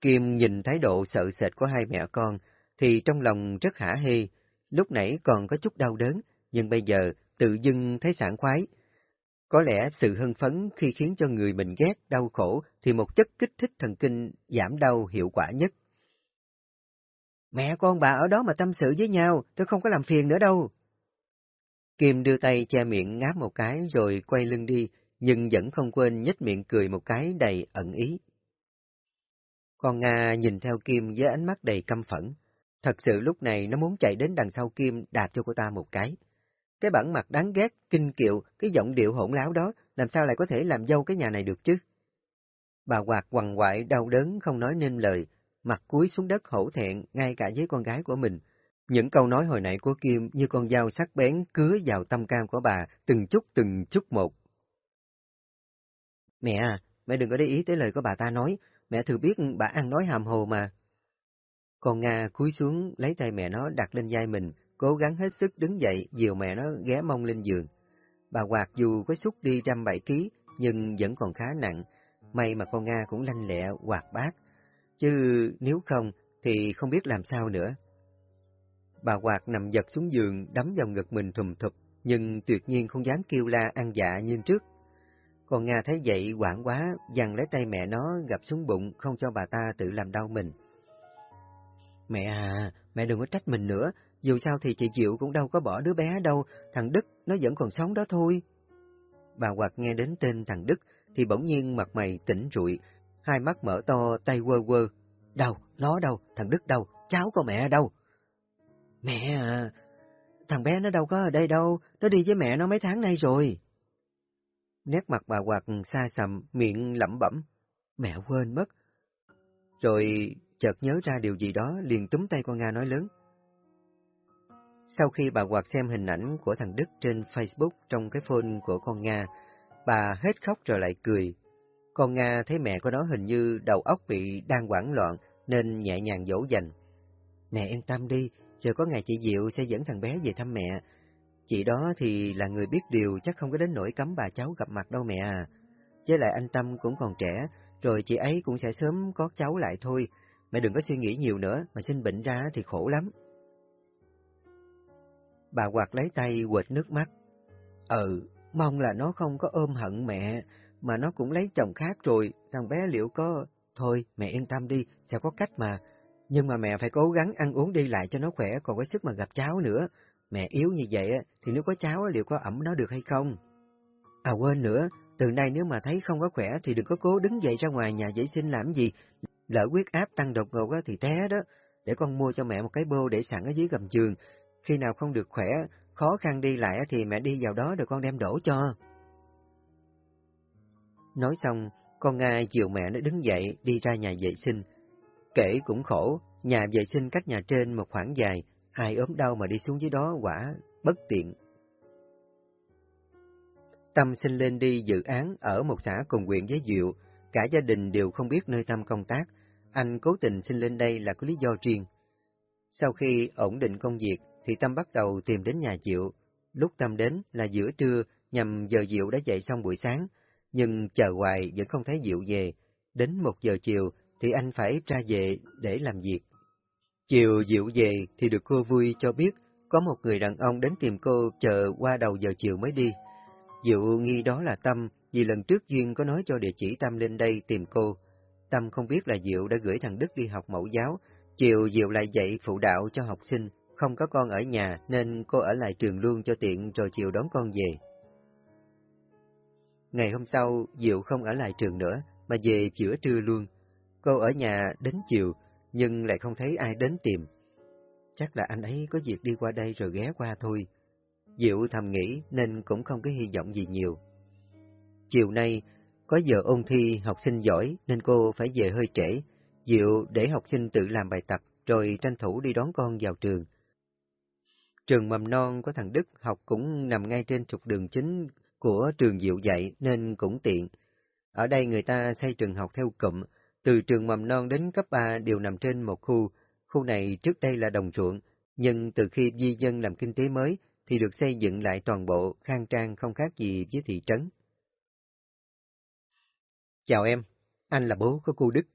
A: Kim nhìn thái độ sợ sệt của hai mẹ con, thì trong lòng rất hả hê, lúc nãy còn có chút đau đớn, nhưng bây giờ tự dưng thấy sảng khoái. Có lẽ sự hân phấn khi khiến cho người mình ghét đau khổ thì một chất kích thích thần kinh giảm đau hiệu quả nhất.
B: Mẹ con bà ở đó mà tâm sự với nhau, tôi không có làm phiền nữa đâu.
A: Kim đưa tay che miệng ngáp một cái rồi quay lưng đi, nhưng vẫn không quên nhếch miệng cười một cái đầy ẩn ý. Con Nga nhìn theo Kim với ánh mắt đầy căm phẫn. Thật sự lúc này nó muốn chạy đến đằng sau Kim đạp cho cô ta một cái. Cái bản mặt đáng ghét, kinh kiệu, cái giọng điệu hỗn láo đó, làm sao lại có thể làm dâu cái nhà này được chứ? Bà quạt quằn quại đau đớn không nói nên lời, mặt cúi xuống đất hổ thẹn ngay cả với con gái của mình. Những câu nói hồi nãy của Kim như con dao sắc bén cứa vào tâm can của bà từng chút từng chút một.
B: Mẹ à, mẹ đừng có để ý tới lời của bà ta nói, mẹ thừa biết bà ăn nói hàm hồ mà.
A: Con Nga cúi xuống lấy tay mẹ nó đặt lên vai mình, cố gắng hết sức đứng dậy dìu mẹ nó ghé mông lên giường. Bà Hoạt dù có xúc đi trăm bảy ký nhưng vẫn còn khá nặng, may mà con Nga cũng lanh lẹ, hoạt bát, chứ nếu không thì không biết làm sao nữa. Bà Hoạt nằm giật xuống giường, đấm vào ngực mình thùm thụp, nhưng tuyệt nhiên không dám kêu la ăn dạ như trước. Còn Nga thấy vậy quảng quá, dằn lấy tay mẹ nó gặp xuống bụng, không cho bà ta tự làm đau mình.
B: Mẹ à, mẹ đừng có trách mình nữa, dù sao thì chị Diệu cũng đâu có bỏ đứa bé đâu, thằng Đức nó vẫn còn sống đó thôi.
A: Bà Hoạt nghe đến tên thằng Đức thì bỗng nhiên mặt mày tỉnh rụi, hai mắt mở to, tay quơ quơ.
B: Đâu, nó đâu, thằng Đức đâu, cháu của mẹ đâu? Mẹ à, thằng bé nó đâu có ở đây đâu, nó đi với mẹ nó mấy tháng nay rồi.
A: Nét mặt bà Hoạt xa sầm, miệng lẩm bẩm.
B: Mẹ quên mất.
A: Rồi chợt nhớ ra điều gì đó, liền túm tay con Nga nói lớn. Sau khi bà quạt xem hình ảnh của thằng Đức trên Facebook trong cái phone của con Nga, bà hết khóc rồi lại cười. Con Nga thấy mẹ của nó hình như đầu óc bị đang quảng loạn nên nhẹ nhàng dỗ dành.
B: Mẹ yên tâm đi, rồi có ngày chị Diệu sẽ dẫn thằng bé về thăm mẹ. Chị đó thì là người biết điều chắc không có đến nỗi cấm bà cháu gặp mặt đâu mẹ à. Với lại anh Tâm cũng còn trẻ, rồi chị ấy cũng sẽ sớm có cháu lại thôi. Mẹ đừng có suy nghĩ nhiều nữa, mà sinh bệnh ra thì khổ lắm.
A: Bà quạt lấy tay quệt nước mắt.
B: Ừ, mong là nó không có ôm hận mẹ, mà nó cũng lấy chồng khác rồi, thằng bé liệu có thôi, mẹ yên tâm đi, sẽ có cách mà. Nhưng mà mẹ phải cố gắng ăn uống đi lại cho nó khỏe, còn có sức mà gặp cháu nữa. Mẹ yếu như vậy thì nếu có cháu liệu có ẩm nó được hay không? À quên nữa, từ nay nếu mà thấy không có khỏe thì đừng có cố đứng dậy ra ngoài nhà vệ sinh làm gì. Lỡ huyết áp tăng đột ngột thì té đó. Để con mua cho mẹ một cái bô để sẵn ở dưới gầm giường. Khi nào không được khỏe, khó khăn đi lại thì mẹ đi vào đó rồi con đem đổ cho. Nói xong, con Nga chiều mẹ nó đứng dậy đi ra nhà vệ sinh. Kể cũng khổ, nhà vệ sinh cách nhà trên một khoảng dài, ai ốm đau mà đi xuống dưới đó quả bất tiện. Tâm xin lên đi dự án ở một xã cùng huyện với Diệu, cả gia đình đều không biết nơi Tâm công tác, anh cố tình xin lên đây là có lý do riêng. Sau khi ổn định công việc, thì Tâm bắt đầu tìm đến nhà Diệu. Lúc Tâm đến là giữa trưa, nhằm giờ Diệu đã dậy xong buổi sáng, nhưng chờ hoài vẫn không thấy Diệu về. Đến một giờ chiều thì anh phải ra về để làm việc. Chiều Diệu về thì được cô vui cho biết có một người đàn ông đến tìm cô chờ qua đầu giờ chiều mới đi. Diệu nghi đó là Tâm, vì lần trước Duyên có nói cho địa chỉ Tâm lên đây tìm cô. Tâm không biết là Diệu đã gửi thằng Đức đi học mẫu giáo, chiều Diệu lại dạy phụ đạo cho học sinh, không có con ở nhà nên cô ở lại trường luôn cho tiện rồi chiều đón con về. Ngày hôm sau, Diệu không ở lại trường nữa, mà về giữa trưa luôn. Cô ở nhà đến chiều, nhưng lại không thấy ai đến tìm. Chắc là anh ấy có việc đi qua đây rồi ghé qua thôi. Diệu thầm nghĩ nên cũng không có hy vọng gì nhiều. Chiều nay, có giờ ôn thi học sinh giỏi nên cô phải về hơi trễ. Diệu để học sinh tự làm bài tập rồi tranh thủ đi đón con vào trường. Trường mầm non của thằng Đức học cũng nằm ngay trên trục đường chính của trường Diệu dạy nên cũng tiện. Ở đây người ta xây trường học theo cụm, từ trường mầm non đến cấp 3 đều nằm trên một khu. Khu này trước đây là đồng ruộng, nhưng từ khi di dân làm kinh tế mới thì được xây dựng lại toàn bộ, khang trang không khác gì với thị trấn. Chào em, anh là bố của cô Đức.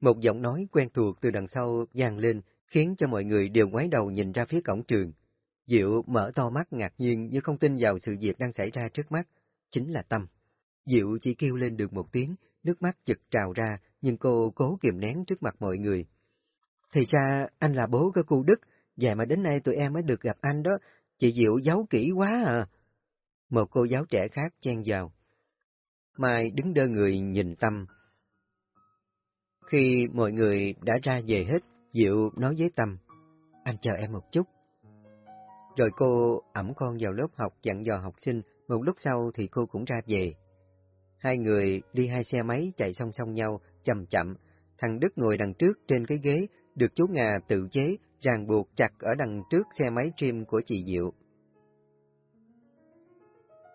B: Một giọng nói quen thuộc từ đằng sau vang lên, khiến cho mọi người đều ngoái đầu nhìn ra phía cổng trường. Diệu mở to mắt ngạc nhiên như không tin vào sự việc đang xảy ra trước mắt, chính là Tâm. Diệu chỉ kêu lên được một tiếng, nước mắt chực trào ra, nhưng cô cố kiềm nén trước mặt mọi người. Thì ra anh là bố của cô Đức, vậy mà đến nay tụi em mới được gặp anh đó, chị Diệu giấu kỹ quá à. Một cô giáo trẻ khác chen vào. Mai đứng đơ người nhìn Tâm. Khi mọi người đã ra về hết, Diệu nói với Tâm, anh chờ em một chút. Rồi cô ẩm con vào lớp học dặn dò học sinh, một lúc sau thì cô cũng ra về. Hai người đi hai xe máy chạy song song nhau, chậm chậm. Thằng Đức ngồi đằng trước trên cái ghế, được chú Ngà tự chế, ràng buộc chặt ở đằng trước xe máy trim của chị Diệu.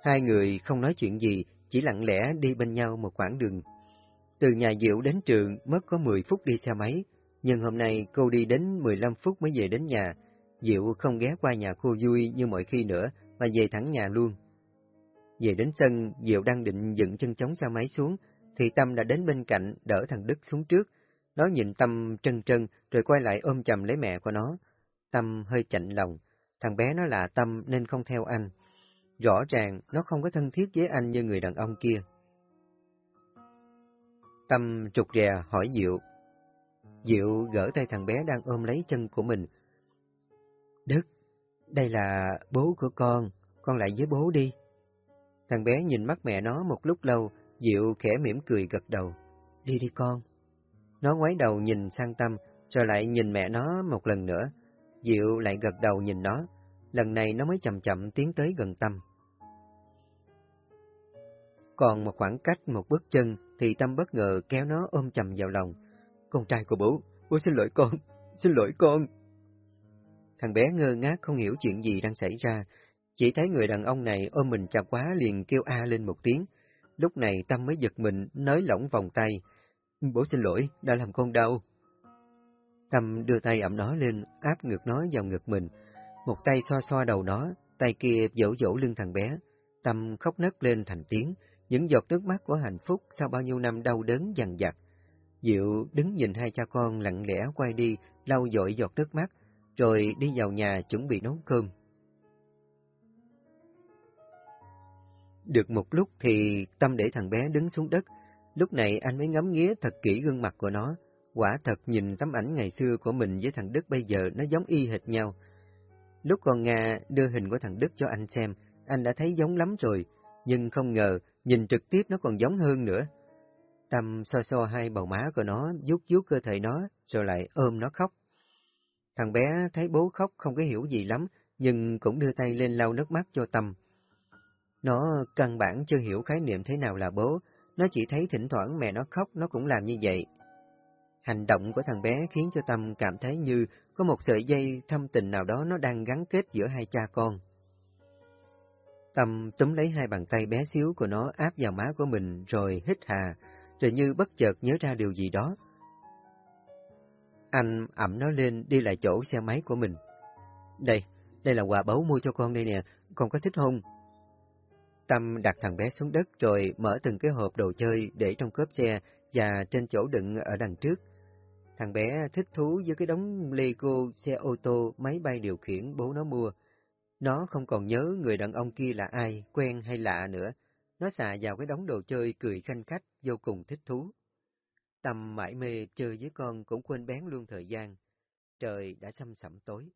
B: Hai người không nói chuyện gì, chỉ lặng lẽ đi bên nhau một quãng đường. Từ nhà Diệu đến trường mất có 10 phút đi xe máy, nhưng hôm nay cô đi đến 15 phút mới về đến nhà. Diệu không ghé qua nhà cô vui như mọi khi nữa, mà về thẳng nhà luôn. Về đến sân, Diệu đang định dựng chân chống xe máy xuống, thì Tâm đã đến bên cạnh đỡ thằng Đức xuống trước. Nó nhìn Tâm trân trân, rồi quay lại ôm chầm lấy mẹ của nó. Tâm hơi chạnh lòng, thằng bé nó là Tâm nên không theo anh. Rõ ràng nó không có thân thiết với anh như người đàn ông kia. Tâm trục rè hỏi Diệu. Diệu gỡ tay thằng bé đang ôm lấy chân của mình. Đức, đây là bố của con, con lại với bố đi. Thằng bé nhìn mắt mẹ nó một lúc lâu, Diệu khẽ mỉm cười gật đầu. Đi đi con. Nó ngoái đầu nhìn sang Tâm, rồi lại nhìn mẹ nó một lần nữa. Diệu lại gật đầu nhìn nó, lần này nó mới chậm chậm tiến tới gần Tâm. Còn một khoảng cách một bước chân thì Tâm bất ngờ kéo nó ôm chầm vào lòng. Con trai của bố, bố xin lỗi con, xin lỗi con. Thằng bé ngơ ngác không hiểu chuyện gì đang xảy ra, chỉ thấy người đàn ông này ôm mình chặt quá liền kêu a lên một tiếng. Lúc này Tâm mới giật mình, nới lỏng vòng tay. Bố xin lỗi, đã làm con đau. Tâm đưa tay ẩm nó lên, áp ngược nó vào ngực mình. Một tay xoa xoa đầu nó, tay kia dỗ dỗ lưng thằng bé. Tâm khóc nấc lên thành tiếng, những giọt nước mắt của hạnh phúc sau bao nhiêu năm đau đớn dằn vặt. Diệu đứng nhìn hai cha con lặng lẽ quay đi, lau dội giọt nước mắt, rồi đi vào nhà chuẩn bị nấu cơm. Được một lúc thì Tâm để thằng bé đứng xuống đất,
A: Lúc này anh mới ngắm nghía thật kỹ gương mặt của nó. Quả thật nhìn tấm ảnh ngày xưa của mình với thằng Đức bây giờ nó giống y hệt nhau. Lúc con Nga đưa hình của thằng Đức cho anh xem, anh đã thấy giống lắm rồi, nhưng không ngờ nhìn trực tiếp nó còn giống hơn nữa. Tâm so so hai bầu má của nó, vuốt vuốt cơ thể nó, rồi lại ôm nó khóc. Thằng bé thấy bố khóc không có hiểu gì lắm, nhưng cũng đưa tay lên lau nước mắt cho Tâm. Nó căn bản chưa hiểu khái niệm thế nào là bố, nó chỉ thấy thỉnh thoảng mẹ nó khóc nó cũng làm như vậy. Hành động của thằng bé khiến cho Tâm cảm thấy như có một sợi dây thâm tình nào đó nó đang gắn kết giữa hai cha con. Tâm túm lấy hai bàn tay bé xíu của nó áp vào má của mình rồi hít hà, rồi như bất chợt nhớ ra điều gì đó. Anh ẩm nó lên đi lại chỗ xe máy của mình. Đây, đây là quà báu mua cho con đây nè, con có thích không? Tâm đặt thằng bé xuống đất rồi mở từng cái hộp đồ chơi để trong cốp xe và trên chỗ đựng ở đằng trước. Thằng bé thích thú với cái đống Lego, xe ô tô, máy bay điều khiển bố nó mua. Nó không còn nhớ người đàn ông kia là ai, quen hay lạ nữa. Nó xạ vào cái đống đồ chơi cười khanh khách, vô cùng thích thú. Tâm mãi mê chơi với con cũng quên bén luôn thời gian. Trời đã xăm sẩm tối.